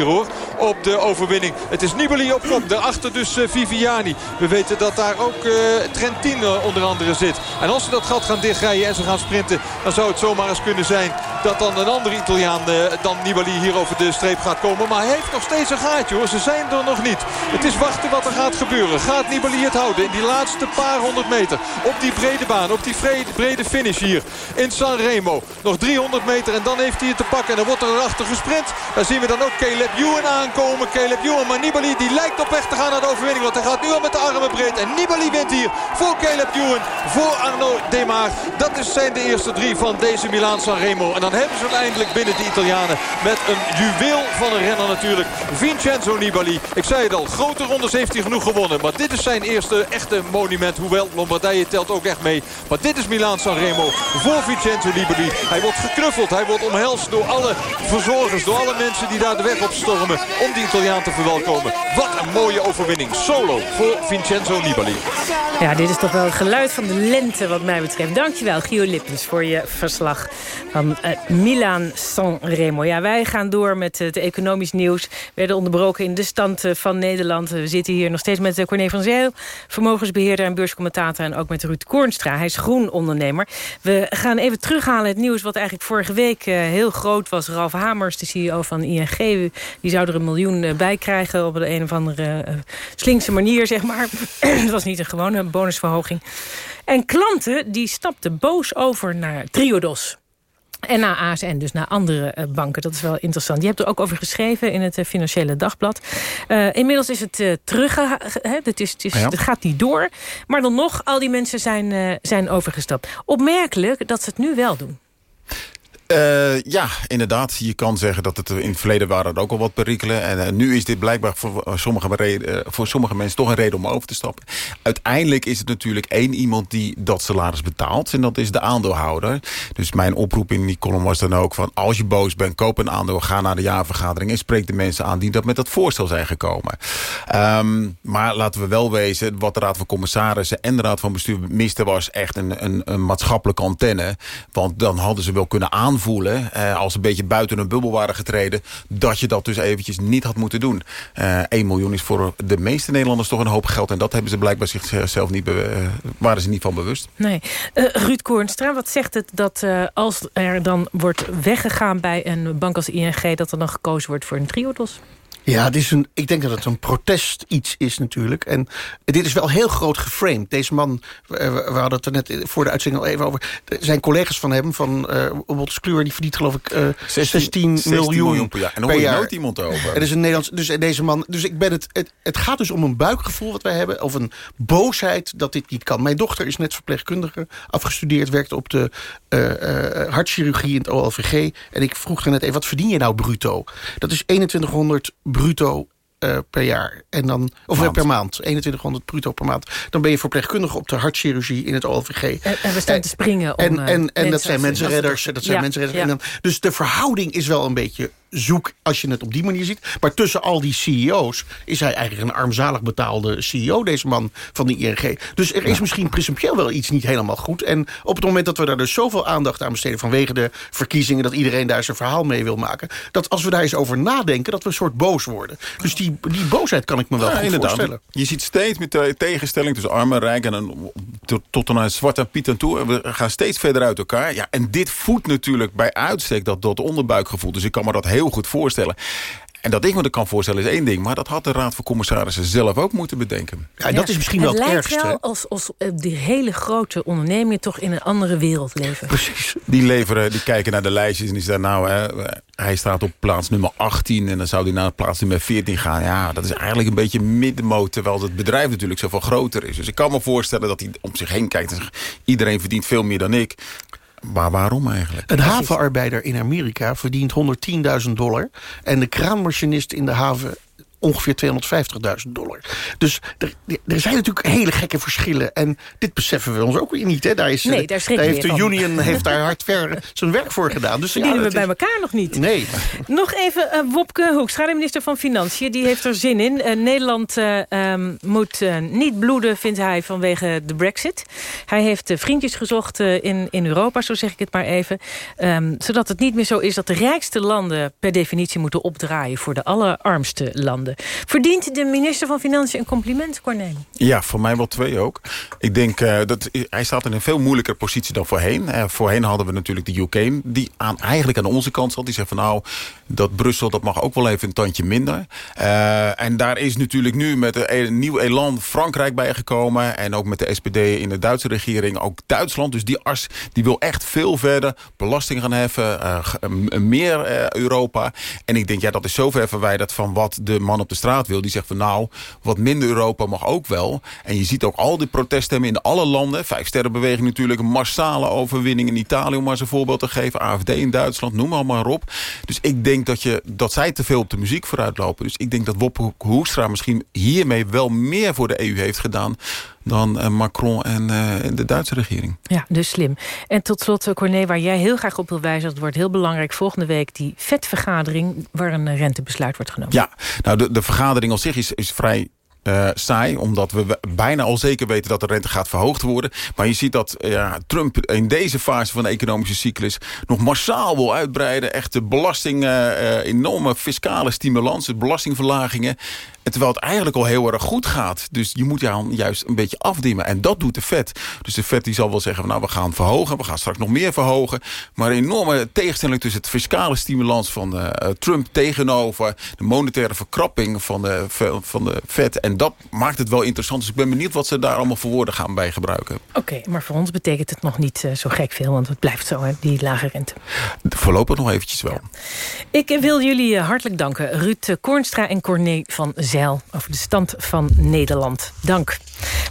Op de overwinning. Het is Nibali op kop. Daarachter dus uh, Viviani. We weten dat daar ook uh, Trentin onder andere zit. En als ze dat gat gaan dichtrijden en ze gaan sprinten. Dan zou het zomaar eens kunnen zijn dat dan een andere Italiaan dan Nibali hier over de streep gaat komen. Maar hij heeft nog steeds een gaatje hoor. Ze zijn er nog niet. Het is wachten wat er gaat gebeuren. Gaat Nibali het houden in die laatste paar honderd meter. Op die brede baan, op die brede finish hier in Sanremo. Nog 300 meter en dan heeft hij het te pakken. En dan wordt er erachter gesprint. Daar zien we dan ook Caleb Ewan aankomen. Caleb Ewan, maar Nibali die lijkt op weg te gaan naar de overwinning. Want hij gaat nu al met de armen breed. En Nibali wint hier voor Caleb Ewan, voor Arno Demar. Dat zijn de eerste drie van deze Milaan Sanremo. En dan hebben ze het eindelijk binnen de Italianen. Met een juweel van een renner natuurlijk. Vincenzo Nibali. Ik zei het al, grote rondes heeft hij genoeg gewonnen. Maar dit is zijn eerste echte monument Hoewel Lombardije telt ook echt mee. Maar dit is Milaan Sanremo voor Vincenzo Nibali. Hij wordt geknuffeld. Hij wordt omhelst door alle verzorgers. Door alle mensen die daar de weg op stormen. Om die Italiaan te verwelkomen. Wat een mooie overwinning. Solo voor Vincenzo Nibali. Ja, dit is toch wel het geluid van de lente wat mij betreft. Dankjewel Gio Lippens voor je verslag van uh, Milaan Sanremo. Ja, wij gaan door met het economisch nieuws. We werden onderbroken in de stand eh, van Nederland. We zitten hier nog steeds met uh, Corné van Zeel, vermogensbeheerder en beurs commentator en ook met Ruud Koornstra. Hij is groen ondernemer. We gaan even terughalen het nieuws wat eigenlijk vorige week heel groot was. Ralf Hamers, de CEO van ING, die zou er een miljoen uh, bij krijgen... op de een of andere uh, slinkse manier, zeg maar. het was niet een gewone bonusverhoging. En klanten die stapten boos over naar Triodos. En naar ASN, dus naar andere uh, banken. Dat is wel interessant. Je hebt er ook over geschreven in het uh, Financiële Dagblad. Uh, inmiddels is het. Het, is, het, is, ja. het gaat niet door. Maar dan nog, al die mensen zijn, zijn overgestapt. Opmerkelijk dat ze het nu wel doen. Uh, ja, inderdaad. Je kan zeggen dat het in het verleden waren er ook al wat perikelen. En uh, nu is dit blijkbaar voor sommige, reden, voor sommige mensen toch een reden om over te stappen. Uiteindelijk is het natuurlijk één iemand die dat salaris betaalt. En dat is de aandeelhouder. Dus mijn oproep in die column was dan ook van... als je boos bent, koop een aandeel, ga naar de jaarvergadering... en spreek de mensen aan die dat met dat voorstel zijn gekomen. Um, maar laten we wel wezen, wat de Raad van Commissarissen... en de Raad van Bestuur miste was echt een, een, een maatschappelijke antenne. Want dan hadden ze wel kunnen aan aanvoelen... Eh, als een beetje buiten een bubbel waren getreden... dat je dat dus eventjes niet had moeten doen. Uh, 1 miljoen is voor de meeste Nederlanders toch een hoop geld... en dat hebben ze blijkbaar zichzelf niet waren ze niet van bewust. Nee. Uh, Ruud Koornstra, wat zegt het dat uh, als er dan wordt weggegaan... bij een bank als ING, dat er dan gekozen wordt voor een triodos? Ja, het is een, ik denk dat het een protest iets is natuurlijk. En dit is wel heel groot geframed. Deze man, we hadden het er net voor de uitzending al even over... zijn collega's van hem, van uh, Wolters Kluwer... die verdient geloof ik uh, 16, 16, 16 miljoen, miljoen per jaar. En daar hoor je nooit iemand over. Het is een Nederlands, dus deze man, dus ik ben het, het... Het gaat dus om een buikgevoel wat wij hebben... of een boosheid dat dit niet kan. Mijn dochter is net verpleegkundige, afgestudeerd... werkte op de uh, hartchirurgie in het OLVG. En ik vroeg er net even, wat verdien je nou bruto? Dat is 2100 bruto uh, per jaar. En dan, of maand. per maand. 2100 bruto per maand. Dan ben je verpleegkundige op de hartchirurgie in het OLVG. En, en we staan te springen om En, en, en dat zijn mensenredders. Dat zijn ja, mensenredders. Ja. En dan, dus de verhouding is wel een beetje zoek als je het op die manier ziet. Maar tussen al die CEO's is hij eigenlijk een armzalig betaalde CEO, deze man van de ING. Dus er is misschien principieel wel iets niet helemaal goed. En op het moment dat we daar dus zoveel aandacht aan besteden vanwege de verkiezingen, dat iedereen daar zijn verhaal mee wil maken, dat als we daar eens over nadenken, dat we een soort boos worden. Dus die, die boosheid kan ik me wel ja, goed inderdaad. voorstellen. Je ziet steeds meer tegenstelling tussen arm en rijk en een, tot, tot een zwarte piet en toe. We gaan steeds verder uit elkaar. Ja, en dit voedt natuurlijk bij uitstek dat, dat onderbuikgevoel. Dus ik kan me dat heel goed voorstellen. En dat ik me dat kan voorstellen is één ding. Maar dat had de Raad van Commissarissen zelf ook moeten bedenken. Ja, dat is misschien wel het, het lijkt ergste. wel als, als eh, die hele grote ondernemingen toch in een andere wereld leven. Precies. Die leveren, die kijken naar de lijstjes en die zeggen nou, hè, hij staat op plaats nummer 18 en dan zou hij naar plaats nummer 14 gaan. Ja, dat is eigenlijk een beetje middenmoot, terwijl het bedrijf natuurlijk zoveel groter is. Dus ik kan me voorstellen dat hij om zich heen kijkt en zegt, iedereen verdient veel meer dan ik. Maar waarom eigenlijk? Een havenarbeider in Amerika verdient 110.000 dollar... en de kraanmachinist in de haven ongeveer 250.000 dollar. Dus er, er zijn natuurlijk hele gekke verschillen. En dit beseffen we ons ook weer niet. Hè. Daar, is, Nee, daar heeft de van. union heeft daar hard ver zijn werk voor gedaan. Dus ja, we bij elkaar nog niet. Nee. Nog even eh, Wopke Hoekstra, de minister van Financiën. Die heeft er zin in. Eh, Nederland eh, ehm, moet niet bloeden, vindt hij, vanwege de brexit. Hij heeft vriendjes gezocht in, in Europa, zo zeg ik het maar even. Ehm, zodat het niet meer zo is dat de rijkste landen... per definitie moeten opdraaien voor de allerarmste landen. Verdient de minister van Financiën een compliment, Corné? Ja, voor mij wel twee ook. Ik denk eh, dat hij staat in een veel moeilijker positie dan voorheen. Eh, voorheen hadden we natuurlijk de UK die aan, eigenlijk aan onze kant zat. Die zegt van nou, dat Brussel dat mag ook wel even een tandje minder. Eh, en daar is natuurlijk nu met een nieuw elan Frankrijk bijgekomen. En ook met de SPD in de Duitse regering ook Duitsland. Dus die as die wil echt veel verder belasting gaan heffen. meer Europa. En ik denk ja, dat is zo ver verwijderd van wat de man op de straat wil. Die zegt van nou, wat minder Europa mag ook wel. En je ziet ook al die proteststemmen in alle landen. Vijf sterrenbeweging natuurlijk. Massale overwinning in Italië om maar eens een voorbeeld te geven. AFD in Duitsland, noem maar, maar op. Dus ik denk dat, je, dat zij te veel op de muziek vooruit lopen. Dus ik denk dat Wop Hoekstra misschien hiermee wel meer voor de EU heeft gedaan... dan eh, Macron en eh, de Duitse regering. Ja, dus slim. En tot slot, eh, Corné, waar jij heel graag op wil wijzen... dat wordt heel belangrijk volgende week die vetvergadering... waar een rentebesluit wordt genomen. Ja, nou de, de vergadering op zich is, is vrij eh, saai. Omdat we bijna al zeker weten dat de rente gaat verhoogd worden. Maar je ziet dat ja, Trump in deze fase van de economische cyclus... nog massaal wil uitbreiden. Echte belasting, eh, eh, enorme fiscale stimulansen, belastingverlagingen. En terwijl het eigenlijk al heel erg goed gaat. Dus je moet jou juist een beetje afdimmen. En dat doet de Fed. Dus de Fed die zal wel zeggen, van, nou we gaan verhogen. We gaan straks nog meer verhogen. Maar een enorme tegenstelling tussen het fiscale stimulans van eh, Trump... tegenover de monetaire verkrapping van de, van de Fed. En dat maakt het wel interessant. Dus ik ben benieuwd wat ze daar allemaal voor woorden gaan bij gebruiken. Oké, maar voor ons betekent het nog niet eh, zo gek veel... want het blijft zo, hè, die lage rente. Voorlopig nog eventjes wel. Ik wil jullie eh, hartelijk danken. Ruud Koornstra en Corné van Over de stand van Nederland. Dank.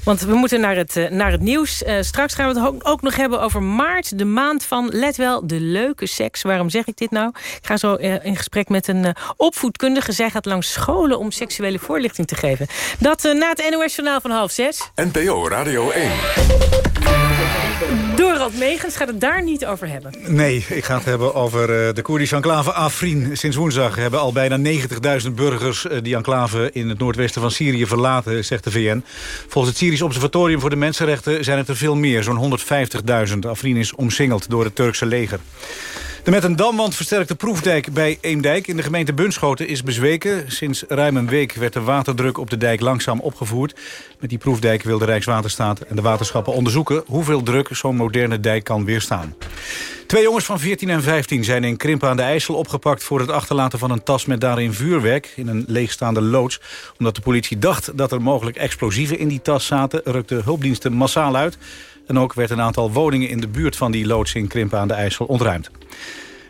Want we moeten naar het, eh, naar het nieuws. Eh, straks gaan we het ook- nog hebben over maart, de maand van, let wel, de leuke seks. Waarom zeg ik dit nou? Ik ga zo eh, in gesprek met een opvoedkundige. Zij gaat langs scholen om seksuele voorlichting te geven. Dat na het NOS-journaal van half zes. NPO Radio 1. Dorald Megens gaat het daar niet over hebben. Nee, ik ga het hebben over eh, de Koerdische enclave Afrin. Sinds woensdag hebben al bijna 90.000 burgers eh, die enclave in het noordwesten van Syrië verlaten, zegt de VN. Volgens het Syrisch Observatorium voor de Mensenrechten zijn het er veel meer, zo'n 150.000. Afrin is omsingeld door het Turkse leger. De met een damwand versterkte proefdijk bij Eemdijk in de gemeente Bunschoten is bezweken. Sinds ruim een week werd de waterdruk op de dijk langzaam opgevoerd. Met die proefdijk wil de Rijkswaterstaat en de waterschappen onderzoeken... hoeveel druk zo'n moderne dijk kan weerstaan. Twee jongens van 14 en 15 zijn in Krimpen aan de IJssel opgepakt... voor het achterlaten van een tas met daarin vuurwerk in een leegstaande loods. Omdat de politie dacht dat er mogelijk explosieven in die tas zaten... rukten hulpdiensten massaal uit. En ook werd een aantal woningen in de buurt van die loods in Krimpen aan de IJssel ontruimd.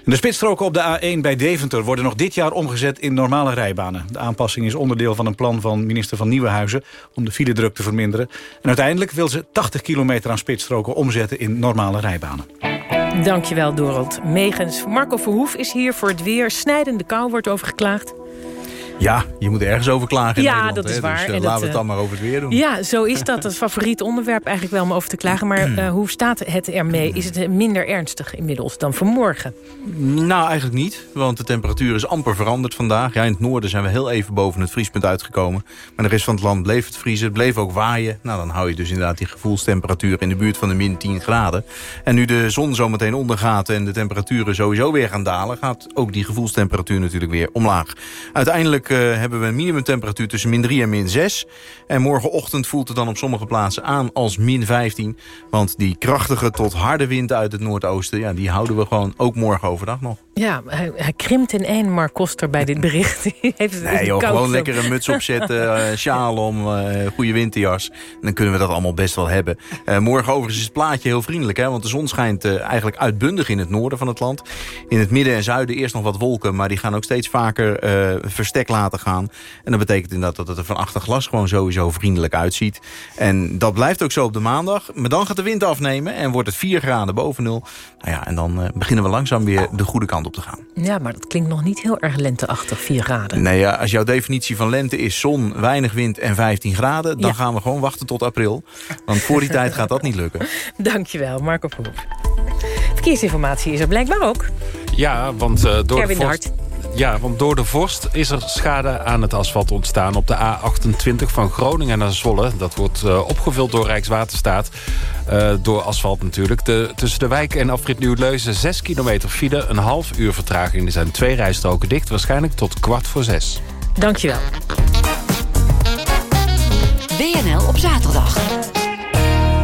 De spitsstroken op de A1 bij Deventer worden nog dit jaar omgezet in normale rijbanen. De aanpassing is onderdeel van een plan van minister van Nieuwenhuizen om de filedruk te verminderen. En uiteindelijk wil ze 80 kilometer aan spitsstroken omzetten in normale rijbanen. Dankjewel, Dorald Megens. Marco Verhoef is hier voor het weer. Snijdende kou wordt over geklaagd. Ja, je moet ergens over klagen in Ja, Nederland, dat is hè, waar. Dus, eh, En laten dat, we het eh, dan maar over het weer doen. Ja, zo is dat. Het favoriet onderwerp eigenlijk wel om over te klagen. Maar eh, hoe staat het ermee? Is het minder ernstig inmiddels dan vanmorgen? Nou, eigenlijk niet. Want de temperatuur is amper veranderd vandaag. Ja, in het noorden zijn we heel even boven het vriespunt uitgekomen. Maar de rest van het land bleef het vriezen. Het bleef ook waaien. Nou, dan hou je dus inderdaad die gevoelstemperatuur in de buurt van de min 10 graden. En nu de zon zo meteen ondergaat en de temperaturen sowieso weer gaan dalen... gaat ook die gevoelstemperatuur natuurlijk weer omlaag. Uiteindelijk eh, hebben we een minimumtemperatuur tussen min 3 en min 6. En morgenochtend voelt het dan op sommige plaatsen aan als min 15. Want die krachtige tot harde wind uit het noordoosten... Ja, die houden we gewoon ook morgen overdag nog. Ja, hij, hij krimpt in één, Mark Koster, bij dit bericht. Heeft Nee joh, gewoon lekker een muts opzetten, eh sjaal om, eh, goede winterjas. Dan kunnen we dat allemaal best wel hebben. Eh, morgen overigens is het plaatje heel vriendelijk, hè, want de zon schijnt eigenlijk uitbundig in het noorden van het land. In het midden en zuiden eerst nog wat wolken, maar die gaan ook steeds vaker verstek laten gaan. En dat betekent inderdaad dat het er van achter glas gewoon sowieso vriendelijk uitziet. En dat blijft ook zo op de maandag. Maar dan gaat de wind afnemen en wordt het 4 graden boven nul. Nou ja, en dan beginnen we langzaam weer de goede kant op te gaan. Ja, maar dat klinkt nog niet heel erg lenteachtig, 4 graden. Nee, ja, als jouw definitie van lente is zon, weinig wind en 15 graden... dan Ja. gaan we gewoon wachten tot april. Want voor die tijd gaat dat niet lukken. Dankjewel, Marco Verhoef. Verkeersinformatie is er blijkbaar ook. Ja, want, eh, door Erwin de de vorst, ja, want door de vorst is er schade aan het asfalt ontstaan... op de A28 van Groningen naar Zwolle. Dat wordt eh, opgevuld door Rijkswaterstaat. eh, door asfalt natuurlijk. De, tussen de wijk en afrit Nieuw-Leuzen 6 kilometer file. Een half uur vertraging. Er zijn twee rijstroken dicht. Waarschijnlijk tot kwart voor zes. Dankjewel. WNL op zaterdag.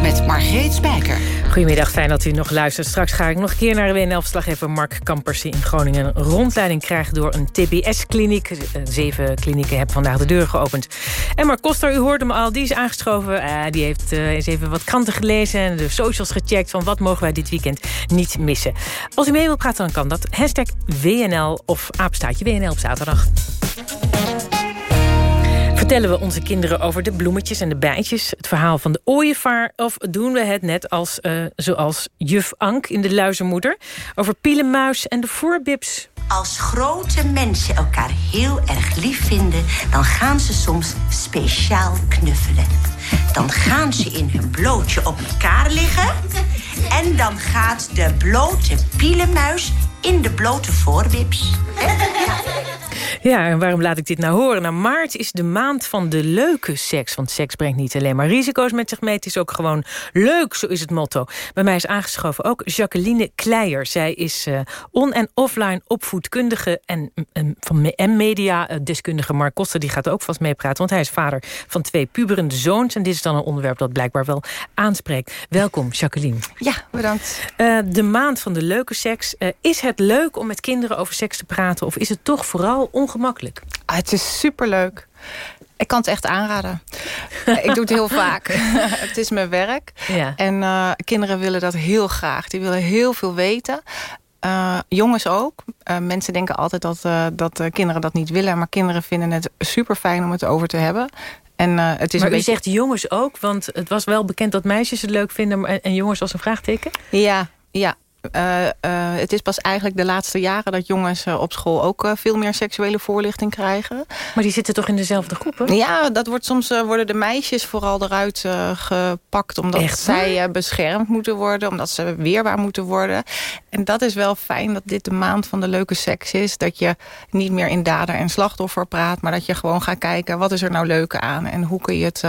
Met Margreet Spijker. Goedemiddag, fijn dat u nog luistert. Straks ga ik nog een keer naar WNL-verslaggever Mark Kampers... die in Groningen een rondleiding krijgt door een TBS-kliniek. Eh, Zeven klinieken hebben vandaag de deur geopend. En Mark Koster, u hoorde hem al, die is aangeschoven. Eh, die heeft eh, eens even wat kranten gelezen en de socials gecheckt... van wat mogen wij dit weekend niet missen. Als u mee wilt praten, dan kan dat. Hashtag WNL of apenstaatje WNL op zaterdag. Vertellen we onze kinderen over de bloemetjes en de bijtjes... het verhaal van de ooievaar... of doen we het net als, eh, zoals juf Ank in de luizenmoeder... over pielenmuis en de voorbips? Als grote mensen elkaar heel erg lief vinden, dan gaan ze soms speciaal knuffelen. Dan gaan ze in hun blootje op elkaar liggen. En dan gaat de blote pielenmuis in de blote voorwips. Ja, en waarom laat ik dit nou horen? Nou, maart is de maand van de leuke seks. Want seks brengt niet alleen maar risico's met zich mee. Het is ook gewoon leuk, zo is het motto. Bij mij is aangeschoven ook Jacqueline Kleijer. Zij is eh, on- en offline opvoedkundige en, en, van en media-deskundige. Mark Koster die gaat ook vast meepraten. Want hij is vader van twee puberende zoons. En dit is dan een onderwerp dat blijkbaar wel aanspreekt. Welkom, Jacqueline. Ja, bedankt. Eh, de maand van de leuke seks. Eh, is het leuk om met kinderen over seks te praten? Of is het toch vooral ongemakkelijk? Ah, het is superleuk. Ik kan het echt aanraden. ik doe het heel vaak. het is mijn werk. Ja. En eh, kinderen willen dat heel graag. Die willen heel veel weten. Eh, jongens ook. Eh, mensen denken altijd dat, dat kinderen dat niet willen. Maar kinderen vinden het super fijn om het over te hebben. En, het is maar u beetje... zegt jongens ook, want het was wel bekend dat meisjes het leuk vinden... en jongens als een vraagteken? Ja, ja. Eh, eh, het is pas eigenlijk de laatste jaren dat jongens eh, op school ook veel meer seksuele voorlichting krijgen. Maar die zitten toch in dezelfde groepen? Ja, dat wordt soms worden de meisjes vooral eruit gepakt omdat Echt zij beschermd moeten worden, omdat ze weerbaar moeten worden. En dat is wel fijn dat dit de maand van de leuke seks is. Dat je niet meer in dader en slachtoffer praat, maar dat je gewoon gaat kijken wat is er nou leuk aan en hoe kun je het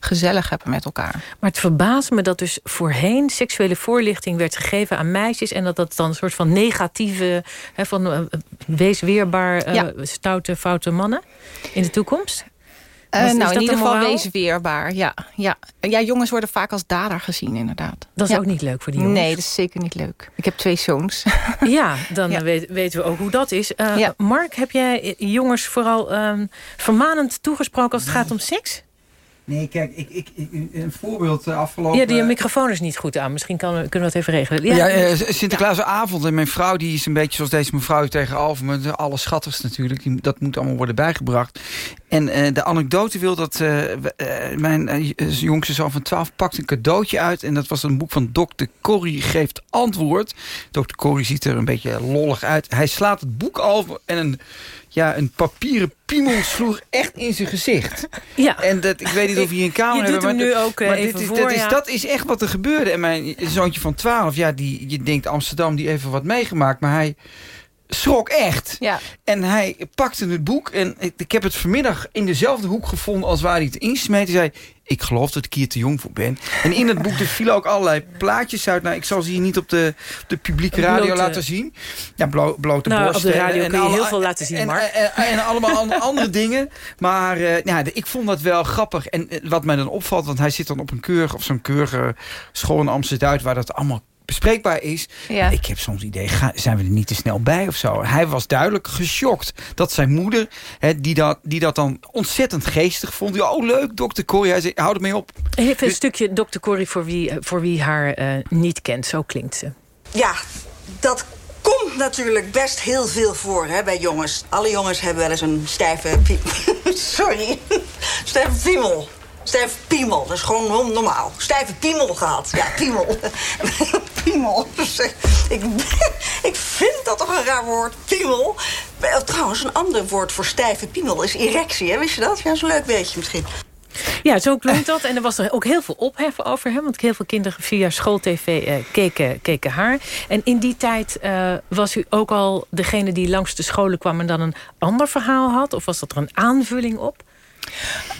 gezellig hebben met elkaar. Maar het verbaast me dat dus voorheen seksuele voorlichting werd gegeven aan meisjes... en dat dat dan een soort van negatieve, hè, van eh, wees weerbaar, eh, Ja. stoute, foute mannen in de toekomst? Was- nou, in ieder de geval wees weerbaar. Ja, ja. ja, jongens worden vaak als dader gezien, inderdaad. Dat is Ja. ook niet leuk voor die jongens. Nee, dat is zeker niet leuk. Ik heb twee zoons. Ja, dan weet- weten we ook hoe dat is. Mark, heb jij jongens vooral ehm, vermanend toegesproken als het gaat om seks? Nee, kijk, ik, ik, ik- een voorbeeld eh, afgelopen... Ja, die microfoon is niet goed aan. Misschien kan, kunnen we dat even regelen. Ja, eh, Sinterklaasavond en mijn vrouw die is een beetje zoals deze mevrouw tegenover me. De allerschattigst natuurlijk. Die- Dat moet allemaal worden bijgebracht. En eh, de anekdote wil dat eh, eh, mijn eh, jongste zoon van 12 pakt een cadeautje uit. En dat was een boek van Dr. Corrie geeft antwoord. Dr. Corrie ziet er een beetje lollig uit. Hij slaat het boek over en een, ja, een papieren piemel sloeg echt in zijn gezicht. Ja. En dat, ik weet niet of je een kamer hebben. maar nu ook, eh, maar even dit is, voor, dat, is, dat is echt wat er gebeurde. En mijn zoontje van 12, ja, die, je denkt Amsterdam, die even wat meegemaakt. Maar hij schrok echt. Ja. En hij pakte het boek. En ik, heb het vanmiddag in dezelfde hoek gevonden als waar hij het insmeet. Hij zei, ik geloof dat ik hier te jong voor ben. En in het boek vielen ook allerlei plaatjes uit. Nou, ik zal ze hier niet op de, op de publieke radio Blote- laten zien. Ja, blo, blote Nou, op borsten. de radio en- kun je heel veel laten zien, en, Mark. En, en, en allemaal an- andere dingen. Maar eh, ja, de- ik vond dat wel grappig. En eh, wat mij dan opvalt, want hij zit dan op een keurige, of zo'n keurige school in Amsterdam... waar dat allemaal bespreekbaar is. Ja. Ik heb soms het idee, ga, zijn we er niet te snel bij of zo? Hij was duidelijk geschokt dat zijn moeder, hè, die, dat, die dat dan ontzettend geestig vond. Die, oh leuk, dokter Corrie. Hij zei, hou ermee op. Even een stukje Dr. Corrie voor wie, voor wie haar eh, niet kent. Zo klinkt ze. Ja, dat komt natuurlijk best heel veel voor hè, bij jongens. Alle jongens hebben wel eens een stijve... Sorry. Stijve piemel. Stijve piemel. Dat is gewoon normaal. Stijve piemel gehad. Ja, piemel. Piemel. Ik, ik vind dat toch een raar woord. Piemel. Eh, Trouwens, een ander woord voor stijve piemel is erectie. Hè? Wist je dat? Ja, dat is een leuk weetje misschien. Ja, zo klonk dat. En er was er ook heel veel ophef over hem. Want heel veel kinderen via schooltv eh, keken, keken haar. En in die tijd eh, was u ook al degene die langs de scholen kwam... en dan een ander verhaal had? Of was dat er een aanvulling op?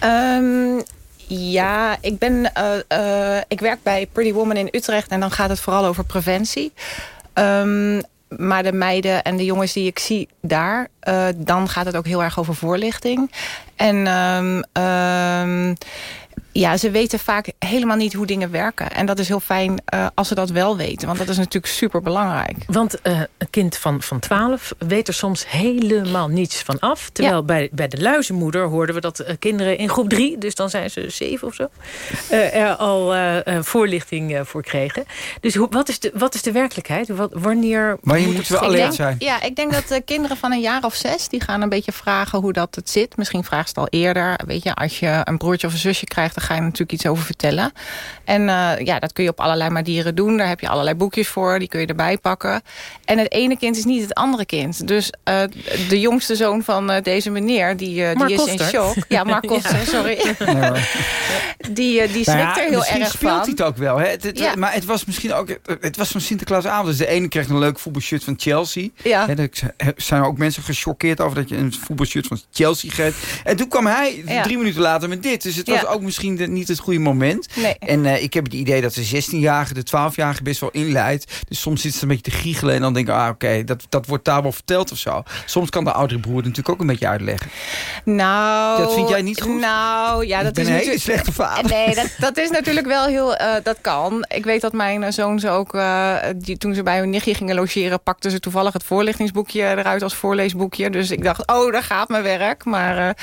Ehm, ja, ik, ben, eh, eh, ik werk bij Pretty Woman in Utrecht... en dan gaat het vooral over preventie. Ehm, maar de meiden en de jongens die ik zie daar... eh, dan gaat het ook heel erg over voorlichting. En ehm, ja, ze weten vaak helemaal niet hoe dingen werken. En dat is heel fijn eh, als ze dat wel weten. Want dat is natuurlijk super belangrijk. Want eh, een kind van, van 12 weet er soms helemaal niets van af. Terwijl bij, bij de luizenmoeder hoorden we dat eh, kinderen in groep 3... dus dan zijn ze zeven of zo... eh, er al voorlichting eh, voor kregen. Dus hoe, wat, is de, wat is de werkelijkheid? Wat, wanneer Wanneer moet moeten het we alert zijn? zijn? Ja, ik denk dat de kinderen van een jaar of zes... die gaan een beetje vragen hoe dat het zit. Misschien vragen ze het al eerder. Weet je, als je een broertje of een zusje krijgt... dan ga je natuurlijk iets over vertellen. En eh, ja, dat kun je op allerlei manieren doen. Daar heb je allerlei boekjes voor. Die kun je erbij pakken. En het ene kind is niet het andere kind. Dus eh, de jongste zoon van eh, deze meneer... die, eh, die is in shock. Ja, Mark Ja. Sorry. Die, die Nou schrikt ja, er heel misschien erg speelt van. hij het ook wel. Hè? Het, het- Ja. Maar het was misschien ook... Het was van Sinterklaasavond. Dus de ene kreeg een leuk voetbalshirt van Chelsea. Ja. Hè, er zijn ook mensen gechoqueerd over dat je een voetbalshirt van Chelsea geeft. En toen kwam hij Ja. drie minuten later met dit. Dus het Ja. was ook misschien niet het goede moment. Nee. En eh, ik heb het idee dat de 16-jarige de 12-jarige best wel inleidt. Dus soms zit ze een beetje te giechelen en dan denk ik... ah, oké, dat, dat wordt daar wel verteld of zo. Soms kan de oudere broer het natuurlijk ook een beetje uitleggen. Nou, Dat vind jij niet goed? Nou, ja, dat is een hele slechte vader. Nee, dat, dat is natuurlijk wel heel... eh, dat kan. Ik weet dat mijn eh, zoons ook... eh, die, toen ze bij hun nichtje gingen logeren... pakten ze toevallig het voorlichtingsboekje eruit als voorleesboekje. Dus ik dacht, oh, daar gaat mijn werk. Maar...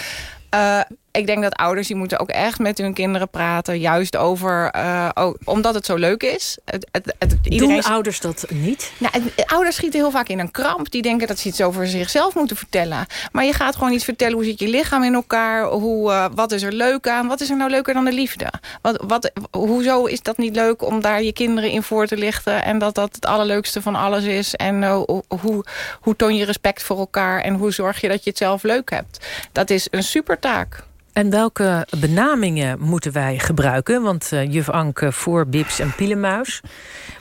ik denk dat ouders die moeten ook echt met hun kinderen praten. Juist over, eh, oh, omdat het zo leuk is. Het, het, het, Doen ouders dat niet? Nou, het- ouders schieten heel vaak in een kramp. Die denken dat ze iets over zichzelf moeten vertellen. Maar je gaat gewoon iets vertellen. Hoe zit je lichaam in elkaar? Hoe, eh, wat is er leuk aan? Wat is er nou leuker dan de liefde? Wat, wat, hoezo is dat niet leuk om daar je kinderen in voor te lichten? En dat dat het allerleukste van alles is? En eh, hoe, hoe toon je respect voor elkaar? En hoe zorg je dat je het zelf leuk hebt? Dat is een super taak. En welke benamingen moeten wij gebruiken? Want eh juf Anke voor Bips en Pielemuis.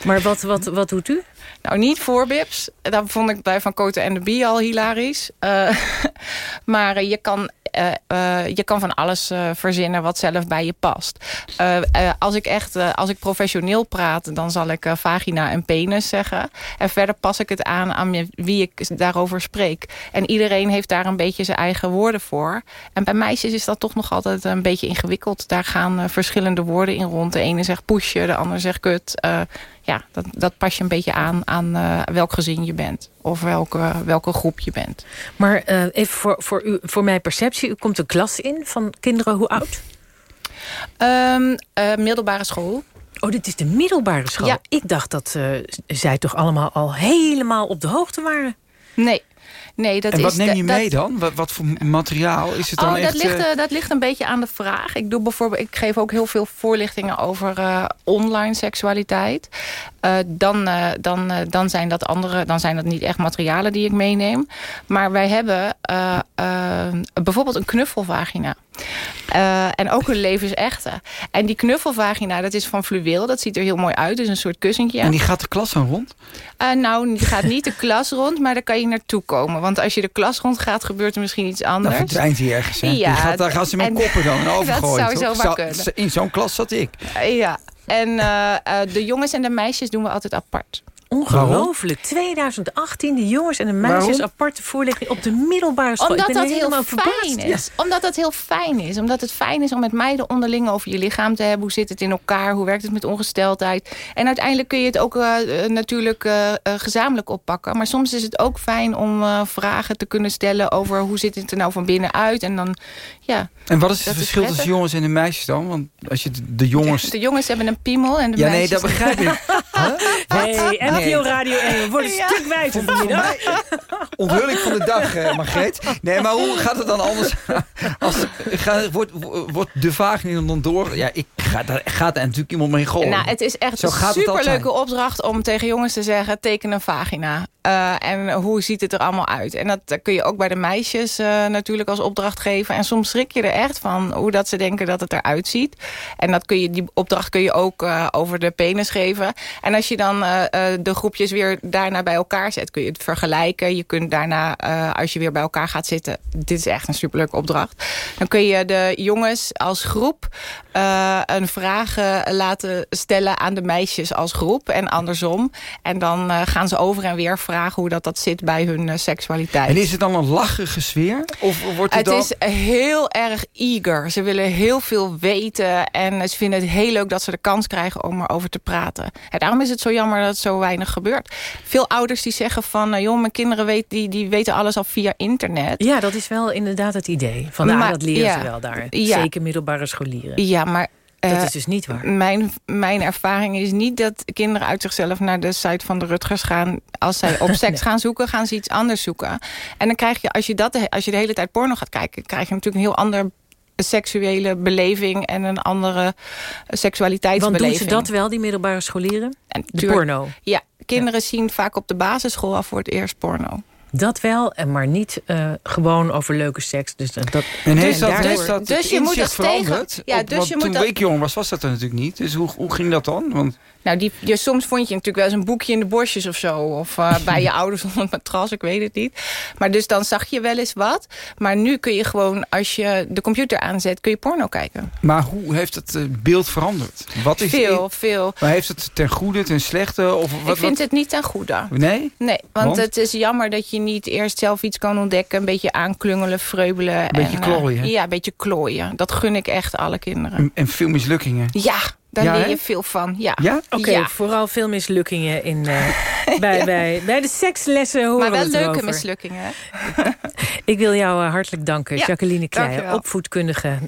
Maar wat, wat, wat doet u? Nou, niet voor Bips. Dat vond ik bij Van Koten en de Bie al hilarisch. Eh, maar je kan, eh, eh, je kan van alles eh, verzinnen wat zelf bij je past. Als ik echt, als ik professioneel praat, dan zal ik vagina en penis zeggen. En verder pas ik het aan aan wie ik daarover spreek. En iedereen heeft daar een beetje zijn eigen woorden voor. En bij meisjes is dat toch nog altijd een beetje ingewikkeld. Daar gaan verschillende woorden in rond. De ene zegt poesje, de ander zegt kut. Ja, dat, dat pas je een beetje aan aan eh, welk gezin je bent. Of welke, welke groep je bent. Maar eh, even voor, voor, u, voor mijn perceptie. U komt een klas in van kinderen hoe oud? Ehm, eh, middelbare school. Oh, dit is de middelbare school. Ja. Ik dacht dat zij toch allemaal al helemaal op de hoogte waren. Nee. Nee, dat en wat is neem je dat- mee dan? Wat, wat voor materiaal is het dan oh, echt? dat, ligt, eh, eh, dat ligt een beetje aan de vraag. Ik, doe bijvoorbeeld, ik geef ook heel veel voorlichtingen over eh, online seksualiteit. Dan, dan, dan zijn dat andere, dan zijn dat niet echt materialen die ik meeneem. Maar wij hebben bijvoorbeeld een knuffelvagina. Eh, en ook een levensechte. En die knuffelvagina, dat is van fluweel. Dat ziet er heel mooi uit. Is een soort kussentje. En die gaat de klas aan rond? Eh, nou, die gaat niet de klas rond, maar daar kan je naartoe komen. Want als je de klas rond gaat, gebeurt er misschien iets anders. Dan verdwijnt hij ergens. Hè? Ja, Die gaat, daar gaan ze met en- koppen dan overgooien. Dat zou Zo- kunnen. In zo'n klas zat ik. Eh, Ja, en de jongens en de meisjes doen we altijd apart. Ongelooflijk. 2018, de jongens en de meisjes Waarom? aparte voorlichting op de middelbare school. Omdat dat heel fijn verbaasd. is. Omdat dat heel fijn is. Omdat het fijn is om met meiden onderling over je lichaam te hebben. Hoe zit het in elkaar? Hoe werkt het met ongesteldheid? En uiteindelijk kun je het ook eh, eh, natuurlijk eh, gezamenlijk oppakken. Maar soms is het ook fijn om eh, vragen te kunnen stellen over hoe zit het er nou van binnenuit. En dan, ja. En wat is het verschil tussen jongens en de meisjes dan? Want als je de, jongens... De jongens hebben een piemel en de Ja, nee, meisjes... dat begrijp ik. Hey, NPO. Radio 1, we worden een Ja. stuk wijzer vanmiddag. Onthulling van de dag, eh, Margreet. Nee, maar hoe gaat het dan anders? Als, ga, wordt, wordt de vagina dan door? Ja, ik ga, daar gaat er natuurlijk iemand mee gooien. Nou, het is echt Zo een superleuke opdracht om tegen jongens te zeggen... teken een vagina. Eh, en hoe ziet het er allemaal uit? En dat kun je ook bij de meisjes eh, natuurlijk als opdracht geven. En soms schrik je er echt van hoe dat ze denken dat het eruit ziet. En dat kun je, die opdracht kun je ook eh, over de penis geven. En als je dan eh, eh, de groepjes weer daarna bij elkaar zet... kun je het vergelijken. Je kunt daarna, eh, als je weer bij elkaar gaat zitten... dit is echt een superleuke opdracht. Dan kun je de jongens als groep een vraag laten stellen aan de meisjes als groep. En andersom. En dan gaan ze over en weer vragen hoe dat, dat zit bij hun seksualiteit. En is het dan een lachige sfeer? Of wordt het, Het dan... is heel erg eager. Ze willen heel veel weten. En ze vinden het heel leuk dat ze de kans krijgen om erover te praten. En daarom is het zo jammer dat het zo weinig gebeurt. Veel ouders die zeggen van... eh, joh, mijn kinderen weet, die, die weten alles al via internet. Ja, dat is wel inderdaad het idee. Van ah, Maar- dat leren ja. ze wel daar. Ja. Zeker middelbare scholieren. Ja, maar... Dat eh, is dus niet waar. Mijn, mijn ervaring is niet dat kinderen uit zichzelf naar de site van de Rutgers gaan. Als zij op seks gaan zoeken, gaan ze iets anders zoeken. En dan krijg je, als je, dat, als je de hele tijd porno gaat kijken, krijg je natuurlijk een heel ander seksuele beleving en een andere Want seksualiteitsbeleving. doen ze dat wel, die middelbare scholieren? En de porno? Ja, kinderen zien vaak op de basisschool al voor het eerst porno. Dat wel, en maar niet eh, gewoon over leuke seks. Dus dat, dat, En heeft dat, daardoor- heeft dat dus je moet dat tegen- veranderd? Ja, Op- dus je moet toen dat- ik jong was, was dat er natuurlijk niet. Dus hoe, hoe ging dat dan? Want Nou, die, je, soms vond je natuurlijk wel eens een boekje in de bosjes of zo. Of eh, bij je ouders onder het matras, ik weet het niet. Maar dus dan zag je wel eens wat. Maar nu kun je gewoon, als je de computer aanzet, kun je porno kijken. Maar hoe heeft het eh, beeld veranderd? Wat is Veel, veel. Maar heeft het ten goede, ten slechte? Of wat, ik vind wat? het niet ten goede. Nee? Nee, want, Want? het is jammer dat je niet eerst zelf iets kan ontdekken. Een beetje aanklungelen, vreubelen. Een beetje en, eh, klooien. ja, een beetje klooien. Dat gun ik echt alle kinderen. En, en veel mislukkingen? Ja, daar Ja, leer je veel van. Ja? Ja? Oké, Ja. vooral veel mislukkingen in, eh, bij, bij, bij de sekslessen horen Maar we wel het leuke erover. mislukkingen. Ik wil jou eh, hartelijk danken, Ja, Jacqueline Kleijer, opvoedkundige.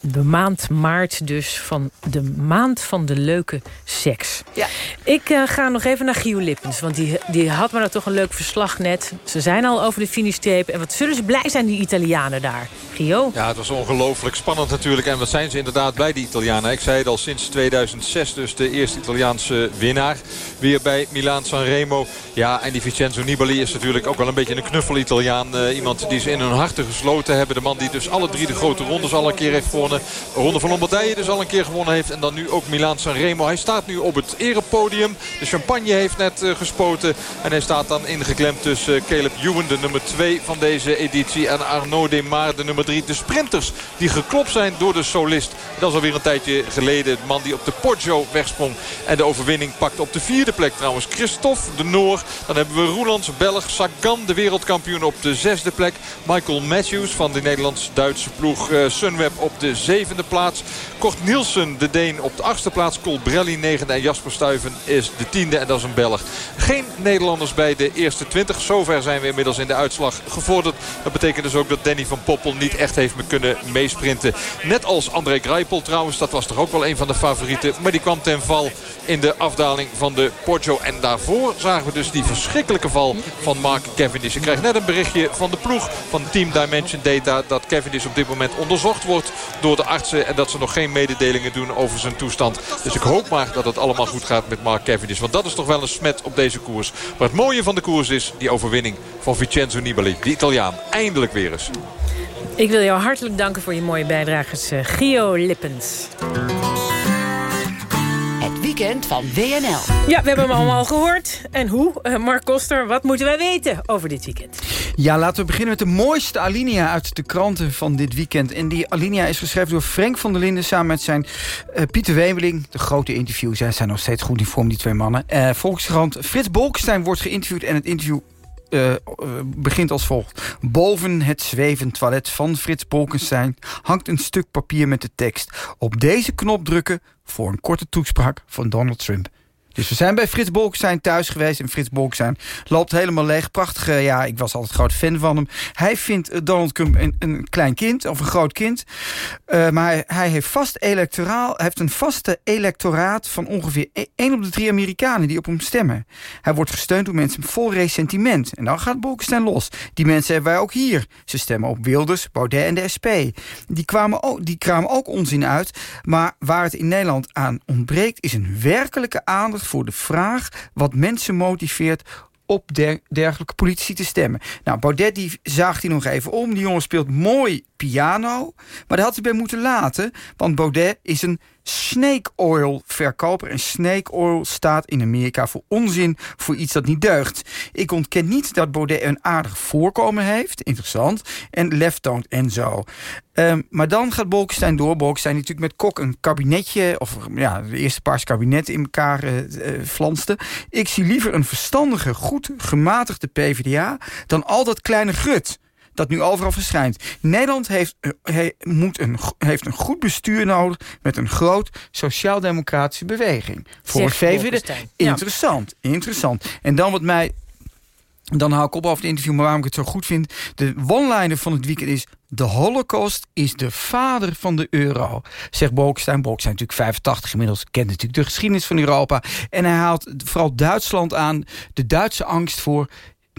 De maand maart dus van de maand van de leuke seks. Ja. Ik eh, ga nog even naar Gio Lippens, want die, die had me nou toch een leuk verslag net. Ze zijn al over de finishstreep en wat zullen ze blij zijn, die Italianen daar. Gio? Ja, het was ongelooflijk spannend natuurlijk. En wat zijn ze inderdaad bij die Italianen. Ik zei het al sinds 2006 dus de eerste Italiaanse winnaar. Weer bij Milaan Sanremo. Ja, en die Vincenzo Nibali is natuurlijk ook wel een beetje een knuffel-Italiaan. Eh, iemand die ze in hun harten gesloten hebben. De man die dus alle drie de grote rondes al een keer heeft gewonnen. De Ronde van Lombardije dus al een keer gewonnen heeft. En dan nu ook Milaan Sanremo. Hij staat nu op het erepodium. De champagne heeft net eh, gespoten. En hij staat dan ingeklemd tussen eh, Caleb Ewan, de nummer 2 van deze editie. En Arnaud Demar, de nummer 3. De sprinters die geklopt zijn door de solist. Dat is alweer een tijdje geleden. De man die op de Poggio wegsprong. En de overwinning pakt op de vierde plek trouwens. Christophe de Noor. Dan hebben we Roelands Belg. Sagan, de wereldkampioen op de zesde plek. Michael Matthews van de Nederlands-Duitse ploeg eh, Sunweb op de zevende plaats. Kort Nielsen, de Deen, op de achtste plaats. Colbrelli negende en Jasper Stuyven is de tiende. En dat is een Belg. Geen Nederlanders bij de eerste twintig. Zover zijn we inmiddels in de uitslag gevorderd. Dat betekent dus ook dat Danny van Poppel niet echt heeft kunnen meesprinten. Net als André Greipel trouwens. Dat was toch ook wel een van de favorieten. Maar die kwam ten val in de afdaling van de Poggio. En daarvoor zagen we dus die verschrikkelijke val van Mark Cavendish. Ik krijg net een berichtje van de ploeg van Team Dimension Data... dat Cavendish op dit moment onderzocht wordt door de artsen... en dat ze nog geen mededelingen doen over zijn toestand. Dus ik hoop maar dat het allemaal goed gaat met Mark Cavendish. Want dat is toch wel een smet op deze koers. Maar het mooie van de koers is die overwinning van Vincenzo Nibali. De Italiaan. Eindelijk weer eens. Ik wil jou hartelijk danken voor je mooie bijdrages, eh, Gio Lippens. Weekend van WNL. Ja, we hebben hem allemaal gehoord. En hoe? Uh, Mark Koster, wat moeten wij weten over dit weekend? Ja, laten we beginnen met de mooiste alinea uit de kranten van dit weekend. En die alinea is geschreven door Frank van der Linden... samen met zijn uh, Pieter Wemeling. De grote interviews, zij zijn nog steeds goed in vorm, die twee mannen. Uh, Volkskrant Frits Bolkestein wordt geïnterviewd... en het interview uh, begint als volgt. Boven het zwevend toilet van Frits Bolkenstein hangt een stuk papier met de tekst. Op deze knop drukken voor een korte toespraak van Donald Trump. Dus we zijn bij Frits Bolkestein thuis geweest. En Frits Bolkestein loopt helemaal leeg. Prachtige, ja, ik was altijd groot fan van hem. Hij vindt Donald Trump een, een klein kind, of een groot kind. Uh, maar hij, hij, heeft, vast electoraal, heeft een vaste electoraat van ongeveer 1 op de 3 Amerikanen die op hem stemmen. Hij wordt gesteund door mensen vol ressentiment. En dan gaat Bolkestein los. Die mensen hebben wij ook hier. Ze stemmen op Wilders, Baudet en de SP. Die kwamen ook, die kwamen ook onzin uit. Maar waar het in Nederland aan ontbreekt, is een werkelijke aandacht voor de vraag wat mensen motiveert op dergelijke politici te stemmen. Nou, Baudet die zaagt hij nog even om. Die jongen speelt mooi piano. Maar dat had hij bij moeten laten. Want Baudet is een snake oil verkoper. En snake oil staat in Amerika voor onzin, voor iets dat niet deugt. Ik ontken niet dat Baudet een aardig voorkomen heeft. Interessant. En lef toont en zo. Um, maar dan gaat Bolkestein door. Bolkestein natuurlijk met Kok een kabinetje... of ja, de eerste paars kabinet in elkaar uh, flanste. Ik zie liever een verstandige, goed gematigde PvdA... dan al dat kleine grut dat nu overal verschijnt. Nederland heeft, he, moet een, heeft een goed bestuur nodig... met een groot sociaal-democratische beweging. Voor het VVD. Interessant, ja. interessant. En dan wat mij... Dan hou ik op over het interview, maar waarom ik het zo goed vind. De one-liner van het weekend is... De holocaust is de vader van de euro, zegt Bolkestein. Bolkestein natuurlijk 85 inmiddels, kent natuurlijk de geschiedenis van Europa. En hij haalt vooral Duitsland aan, de Duitse angst voor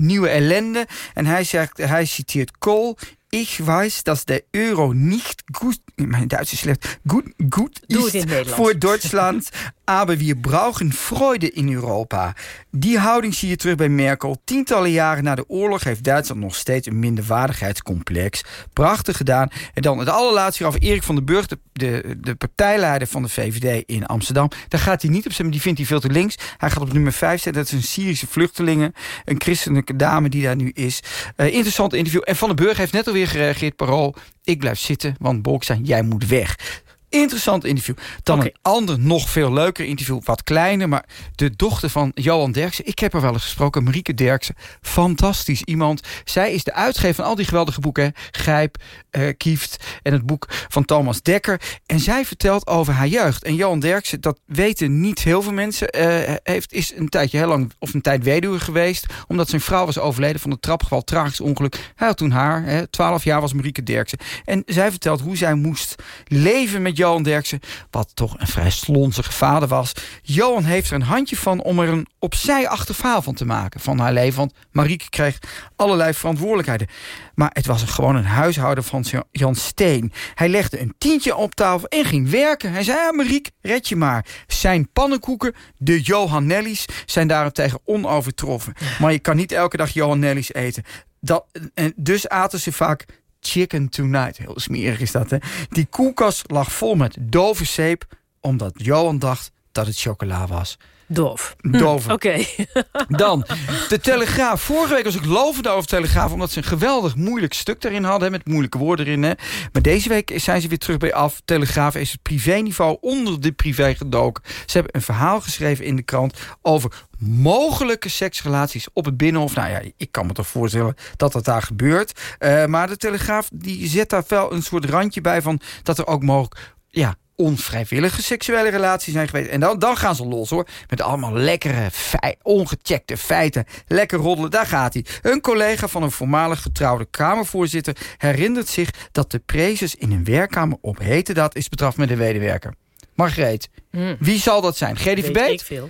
nieuwe ellende. En hij zegt, hij citeert Kool. Ik weiß, dat de euro niet goed, mijn Duits is slecht, goed, goed is voor Duitsland, aber wir brauchen Freude in Europa. Die houding zie je terug bij Merkel. Tientallen jaren na de oorlog heeft Duitsland nog steeds een minderwaardigheidscomplex. Prachtig gedaan. En dan het allerlaatste over Erik van den Burg, de, de, de partijleider van de VVD in Amsterdam. Daar gaat hij niet op stemmen, die vindt hij veel te links. Hij gaat op nummer 5 zetten, dat is een Syrische vluchtelingen. Een christelijke dame die daar nu is. Uh, interessant interview. En Van den Burg heeft net alweer gereageerd, parool. Ik blijf zitten, want Bolkestein, jij moet weg. Interessant interview. Dan okay. een ander, nog veel leuker interview. Wat kleiner, maar de dochter van Johan Derksen. Ik heb er wel eens gesproken, Marieke Derksen. Fantastisch iemand. Zij is de uitgever van al die geweldige boeken. Grijp, uh, Kieft en het boek van Thomas Dekker. En zij vertelt over haar jeugd. En Johan Derksen, dat weten niet heel veel mensen... Uh, heeft, is een tijdje heel lang, of een tijd weduwe geweest... omdat zijn vrouw was overleden van een trapgeval, tragisch ongeluk. Hij had toen haar, twaalf jaar was Marieke Derksen. En zij vertelt hoe zij moest leven met Johan Derksen, wat toch een vrij slonzige vader was. Johan heeft er een handje van om er een opzij achterverhaal van te maken van haar leven. Want Marieke kreeg allerlei verantwoordelijkheden. Maar het was gewoon een huishouden van Jan Steen. Hij legde een tientje op tafel en ging werken. Hij zei, ja Marieke, red je maar. Zijn pannenkoeken, de Johannelli's, zijn daarentegen onovertroffen. Maar je kan niet elke dag Johannelli's eten. Dat, en dus aten ze vaak Chicken Tonight. Heel smerig is dat, hè? Die koelkast lag vol met dove zeep... omdat Johan dacht dat het chocola was. Doof. Doof. Hm, Oké. Dan, de Telegraaf. Vorige week was ik lovend over de Telegraaf... omdat ze een geweldig moeilijk stuk daarin hadden... met moeilijke woorden erin. Hè. Maar deze week zijn ze weer terug bij af. Telegraaf is het privéniveau onder de privé gedoken. Ze hebben een verhaal geschreven in de krant... over mogelijke seksrelaties op het Binnenhof. Nou ja, ik kan me toch voorstellen dat dat daar gebeurt. Uh, maar de Telegraaf die zet daar wel een soort randje bij... van dat er ook mogelijk ja, onvrijwillige seksuele relaties zijn geweest. En dan, dan gaan ze los hoor. Met allemaal lekkere, fei ongecheckte feiten. Lekker roddelen, daar gaat hij. Een collega van een voormalig getrouwde Kamervoorzitter... herinnert zich dat de prezes in een werkkamer op hete dat is betraft met een wederwerker. Margreet, mm. wie zal dat zijn? GDVB? Weet ik veel.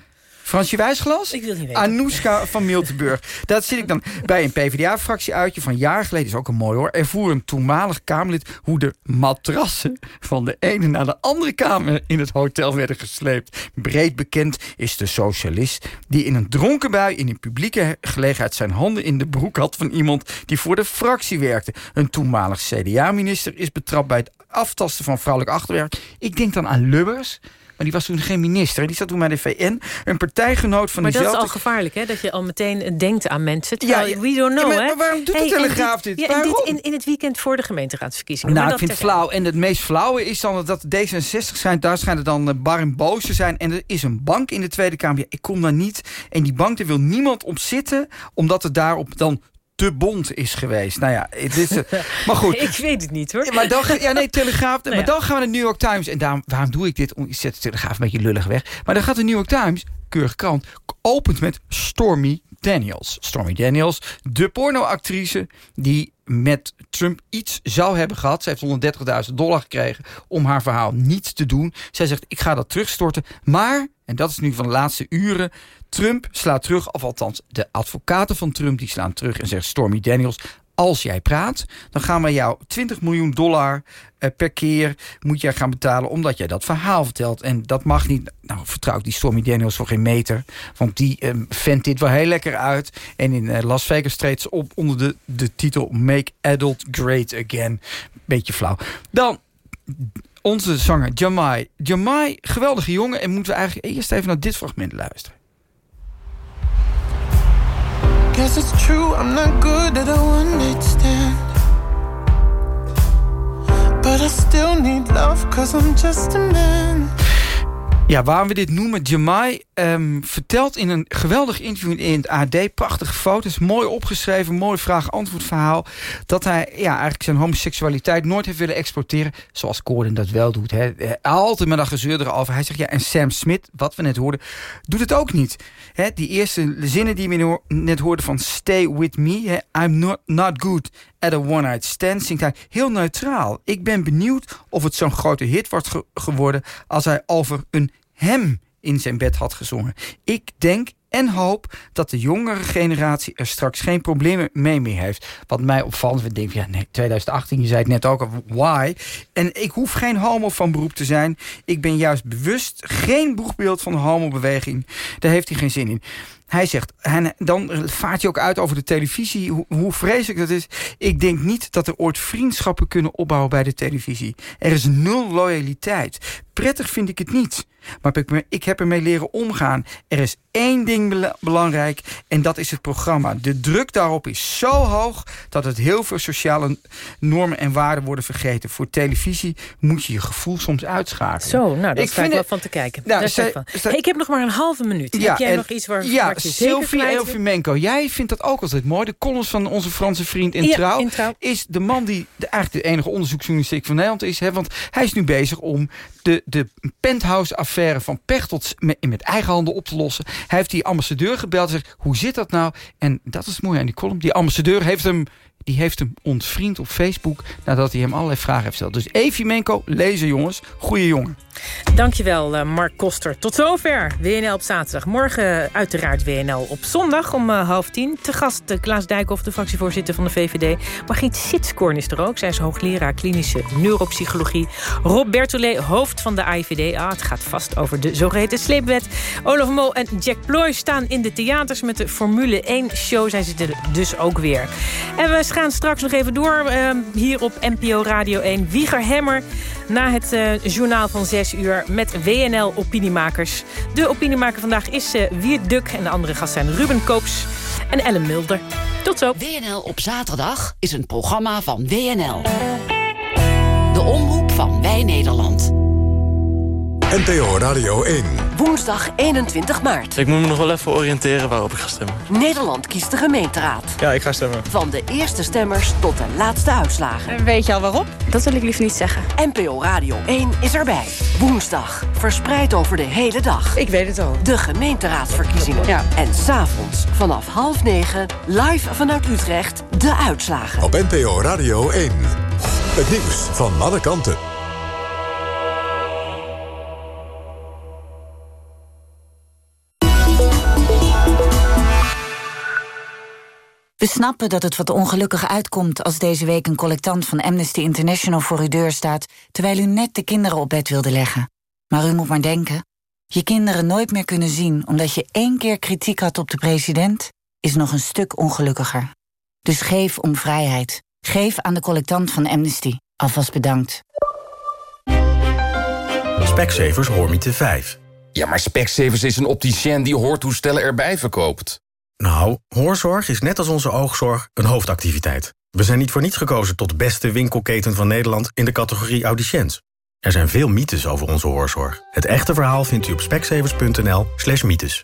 Fransje Wijsglas? Ik wil niet weten. Anouska van Miltenburg. Dat zit ik dan bij een PvdA-fractieuitje van jaar geleden. is ook een mooi hoor. Er voer een toenmalig Kamerlid hoe de matrassen van de ene naar de andere kamer in het hotel werden gesleept. Breed bekend is de socialist die in een dronken bui in een publieke gelegenheid zijn handen in de broek had van iemand die voor de fractie werkte. Een toenmalig CDA-minister is betrapt bij het aftasten van vrouwelijk achterwerk. Ik denk dan aan Lubbers die was toen geen minister. Die zat toen bij de VN. Een partijgenoot van maar diezelfde... dat is al gevaarlijk, hè? Dat je al meteen denkt aan mensen. Terwijl, Ja, we don't know, Ja, maar- hè? maar waarom doet de Telegraaf dit? dit? Ja, in, in het weekend voor de gemeenteraadsverkiezingen. Nou, Maar ik vind het flauw. En het meest flauwe is dan dat D66 schijnt, daar schijnt het dan eh, bar en boos te zijn. En er is een bank in de Tweede Kamer. Ja, ik kom daar niet. En die bank, daar wil niemand op zitten, omdat het daarop dan te bond is geweest. Nou ja, het is, eh, maar goed. Ik weet het niet, hoor. Maar dan, ja, nee, Telegraaf. Nou maar dan gaan we naar de New York Times. En daarom, waarom doe ik dit? Ik zet de Telegraaf een beetje lullig weg. Maar dan gaat de New York Times, keurige krant, opent met Stormy Daniels. Stormy Daniels, de pornoactrice die met Trump iets zou hebben gehad. Ze heeft 130.000 dollar gekregen om haar verhaal niet te doen. Zij zegt, ik ga dat terugstorten. Maar, en dat is nu van de laatste uren... Trump slaat terug, of althans de advocaten van Trump... die slaan terug en zegt Stormy Daniels... als jij praat, dan gaan we jou 20 miljoen dollar eh, per keer... moet jij gaan betalen omdat jij dat verhaal vertelt. En dat mag niet. Nou, vertrouw ik die Stormy Daniels voor geen meter. Want die eh, vindt dit wel heel lekker uit. En in eh, Las Vegas treedt ze op onder de, de titel... Make Adult Great Again. Beetje flauw. Dan onze zanger Jamai. Jamai, geweldige jongen. En moeten we eigenlijk eerst even naar dit fragment luisteren. Guess it's true, I'm not good at a one night stand. But I still need love, cause I'm just a man. Ja, waarom we dit noemen, Jamai ehm, vertelt in een geweldig interview in het AD... prachtige foto's, mooi opgeschreven, mooi vraag-antwoord verhaal... dat hij ja, eigenlijk zijn homoseksualiteit nooit heeft willen exporteren... zoals Gordon dat wel doet. Hè. Eh, Altijd met een gezeur erover. Hij zegt, ja, en Sam Smith, wat we net hoorden, doet het ook niet. Hè, die eerste zinnen die we net hoorden van Stay With Me... I'm not, not good at a one-night stand, zingt hij heel neutraal. Ik ben benieuwd of het zo'n grote hit wordt ge- geworden... als hij over een hem in zijn bed had gezongen. Ik denk en hoop dat de jongere generatie er straks geen problemen mee meer heeft. Wat mij opvalt, we denken, ja nee, 2018, je zei het net ook al, why? En ik hoef geen homo van beroep te zijn. Ik ben juist bewust geen boegbeeld van de homobeweging. Daar heeft hij geen zin in. Hij zegt, en dan vaart hij ook uit over de televisie, hoe, hoe vreselijk dat is. Ik denk niet dat er ooit vriendschappen kunnen opbouwen bij de televisie. Er is nul loyaliteit. Prettig vind ik het niet. Maar ik, heb ermee leren omgaan. Er is één ding bela- belangrijk en dat is het programma. De druk daarop is zo hoog dat het heel veel sociale normen en waarden worden vergeten. Voor televisie moet je je gevoel soms uitschakelen. Zo, nou, daar Ik sta ik wel het- van te kijken. Nou, Daar sta ik van. Hey, ik heb nog maar een halve minuut. heb jij en- nog iets waar, ja, waar je zeker Sylvie? Elfimenko, jij vindt dat ook altijd mooi. De columns van onze Franse vriend in, Ja, Trouw, in Trouw. is de man die de, eigenlijk de enige onderzoeksjournalistiek van Nederland is. Hè, want hij is nu bezig om de, de penthouse-affaire van Pechtold met, met eigen handen op te lossen. Hij heeft die ambassadeur gebeld zegt, hoe zit dat nou? En dat is het mooie aan die column. Die ambassadeur heeft hem... Die heeft hem ontvriend op Facebook nadat hij hem allerlei vragen heeft gesteld. Dus Evimenko, lezen jongens. Goeie jongen. Dankjewel, eh, Mark Koster. Tot zover WNL op zaterdag. Morgen uiteraard WNL op zondag om eh, half tien. Te gast eh, Klaas Dijkhoff, de fractievoorzitter van de VVD. Margriet Sitskoorn is er ook. Zij is hoogleraar klinische neuropsychologie. Rob Bertolet, hoofd van de AIVD. Ah, het gaat vast over de zogeheten sleepwet. Olaf Mol en Jack Ploy staan in de theaters met de Formule 1-show. Zij zitten dus ook weer. En we gaan straks nog even door hier op NPO Radio 1. Wieger Hemmer na het eh, journaal van 6 uur met WNL Opiniemakers. De opiniemaker vandaag is Wiert Duk en de andere gast zijn Ruben Koops en Ellen Mulder. Tot zo. WNL op zaterdag is een programma van WNL. De omroep van Wij Nederland. NPO Radio 1. Woensdag 21 maart. Ik moet me nog wel even oriënteren waarop ik ga stemmen. Nederland kiest de gemeenteraad. Ja, ik ga stemmen. Van de eerste stemmers tot de laatste uitslagen. Weet je al waarop? Dat wil ik liever niet zeggen. NPO Radio 1 is erbij. Woensdag. Verspreid over de hele dag. Ik weet het al. De gemeenteraadsverkiezingen. Ja. En s'avonds vanaf half negen live vanuit Utrecht de uitslagen. Op NPO Radio 1. Het nieuws van alle kanten. We snappen dat het wat ongelukkig uitkomt als deze week een collectant van Amnesty International voor uw deur staat, terwijl u net de kinderen op bed wilde leggen. Maar u moet maar denken, je kinderen nooit meer kunnen zien omdat je één keer kritiek had op de president, is nog een stuk ongelukkiger. Dus geef om vrijheid. Geef aan de collectant van Amnesty. Alvast bedankt. Specsavers Hoormiete 5. Ja, maar Specsavers is een opticien die hoortoestellen erbij verkoopt. Nou, hoorzorg is net als onze oogzorg een hoofdactiviteit. We zijn niet voor niets gekozen tot beste winkelketen van Nederland... in de categorie audiciënt. Er zijn veel mythes over onze hoorzorg. Het echte verhaal vindt u op specsavers.nl slash mythes.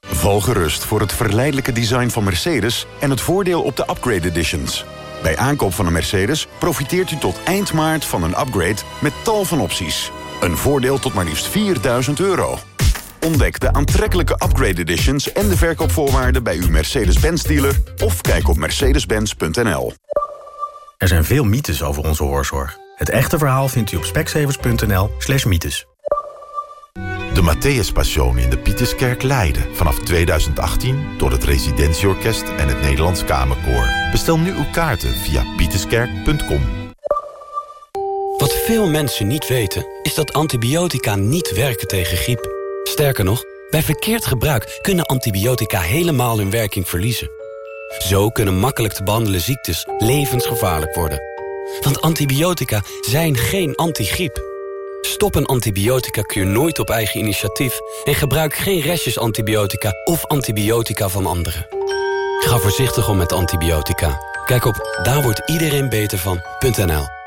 Val gerust voor het verleidelijke design van Mercedes... en het voordeel op de upgrade editions. Bij aankoop van een Mercedes profiteert u tot eind maart van een upgrade... met tal van opties. Een voordeel tot maar liefst 4000 euro. Ontdek de aantrekkelijke upgrade editions en de verkoopvoorwaarden... bij uw Mercedes-Benz dealer of kijk op mercedes-benz.nl. Er zijn veel mythes over onze hoorzorg. Het echte verhaal vindt u op specsavers.nl slash mythes. De Matthäus Passion in de Pieterskerk Leiden. Vanaf 2018 door het Residentieorkest en het Nederlands Kamerkoor. Bestel nu uw kaarten via pieterskerk.com. Wat veel mensen niet weten, is dat antibiotica niet werken tegen griep. Sterker nog, bij verkeerd gebruik kunnen antibiotica helemaal hun werking verliezen. Zo kunnen makkelijk te behandelen ziektes levensgevaarlijk worden. Want antibiotica zijn geen antigriep. Stop een antibiotica-kuur nooit op eigen initiatief... en gebruik geen restjes antibiotica of antibiotica van anderen. Ga voorzichtig om met antibiotica. Kijk op daar wordt iedereen beter van.nl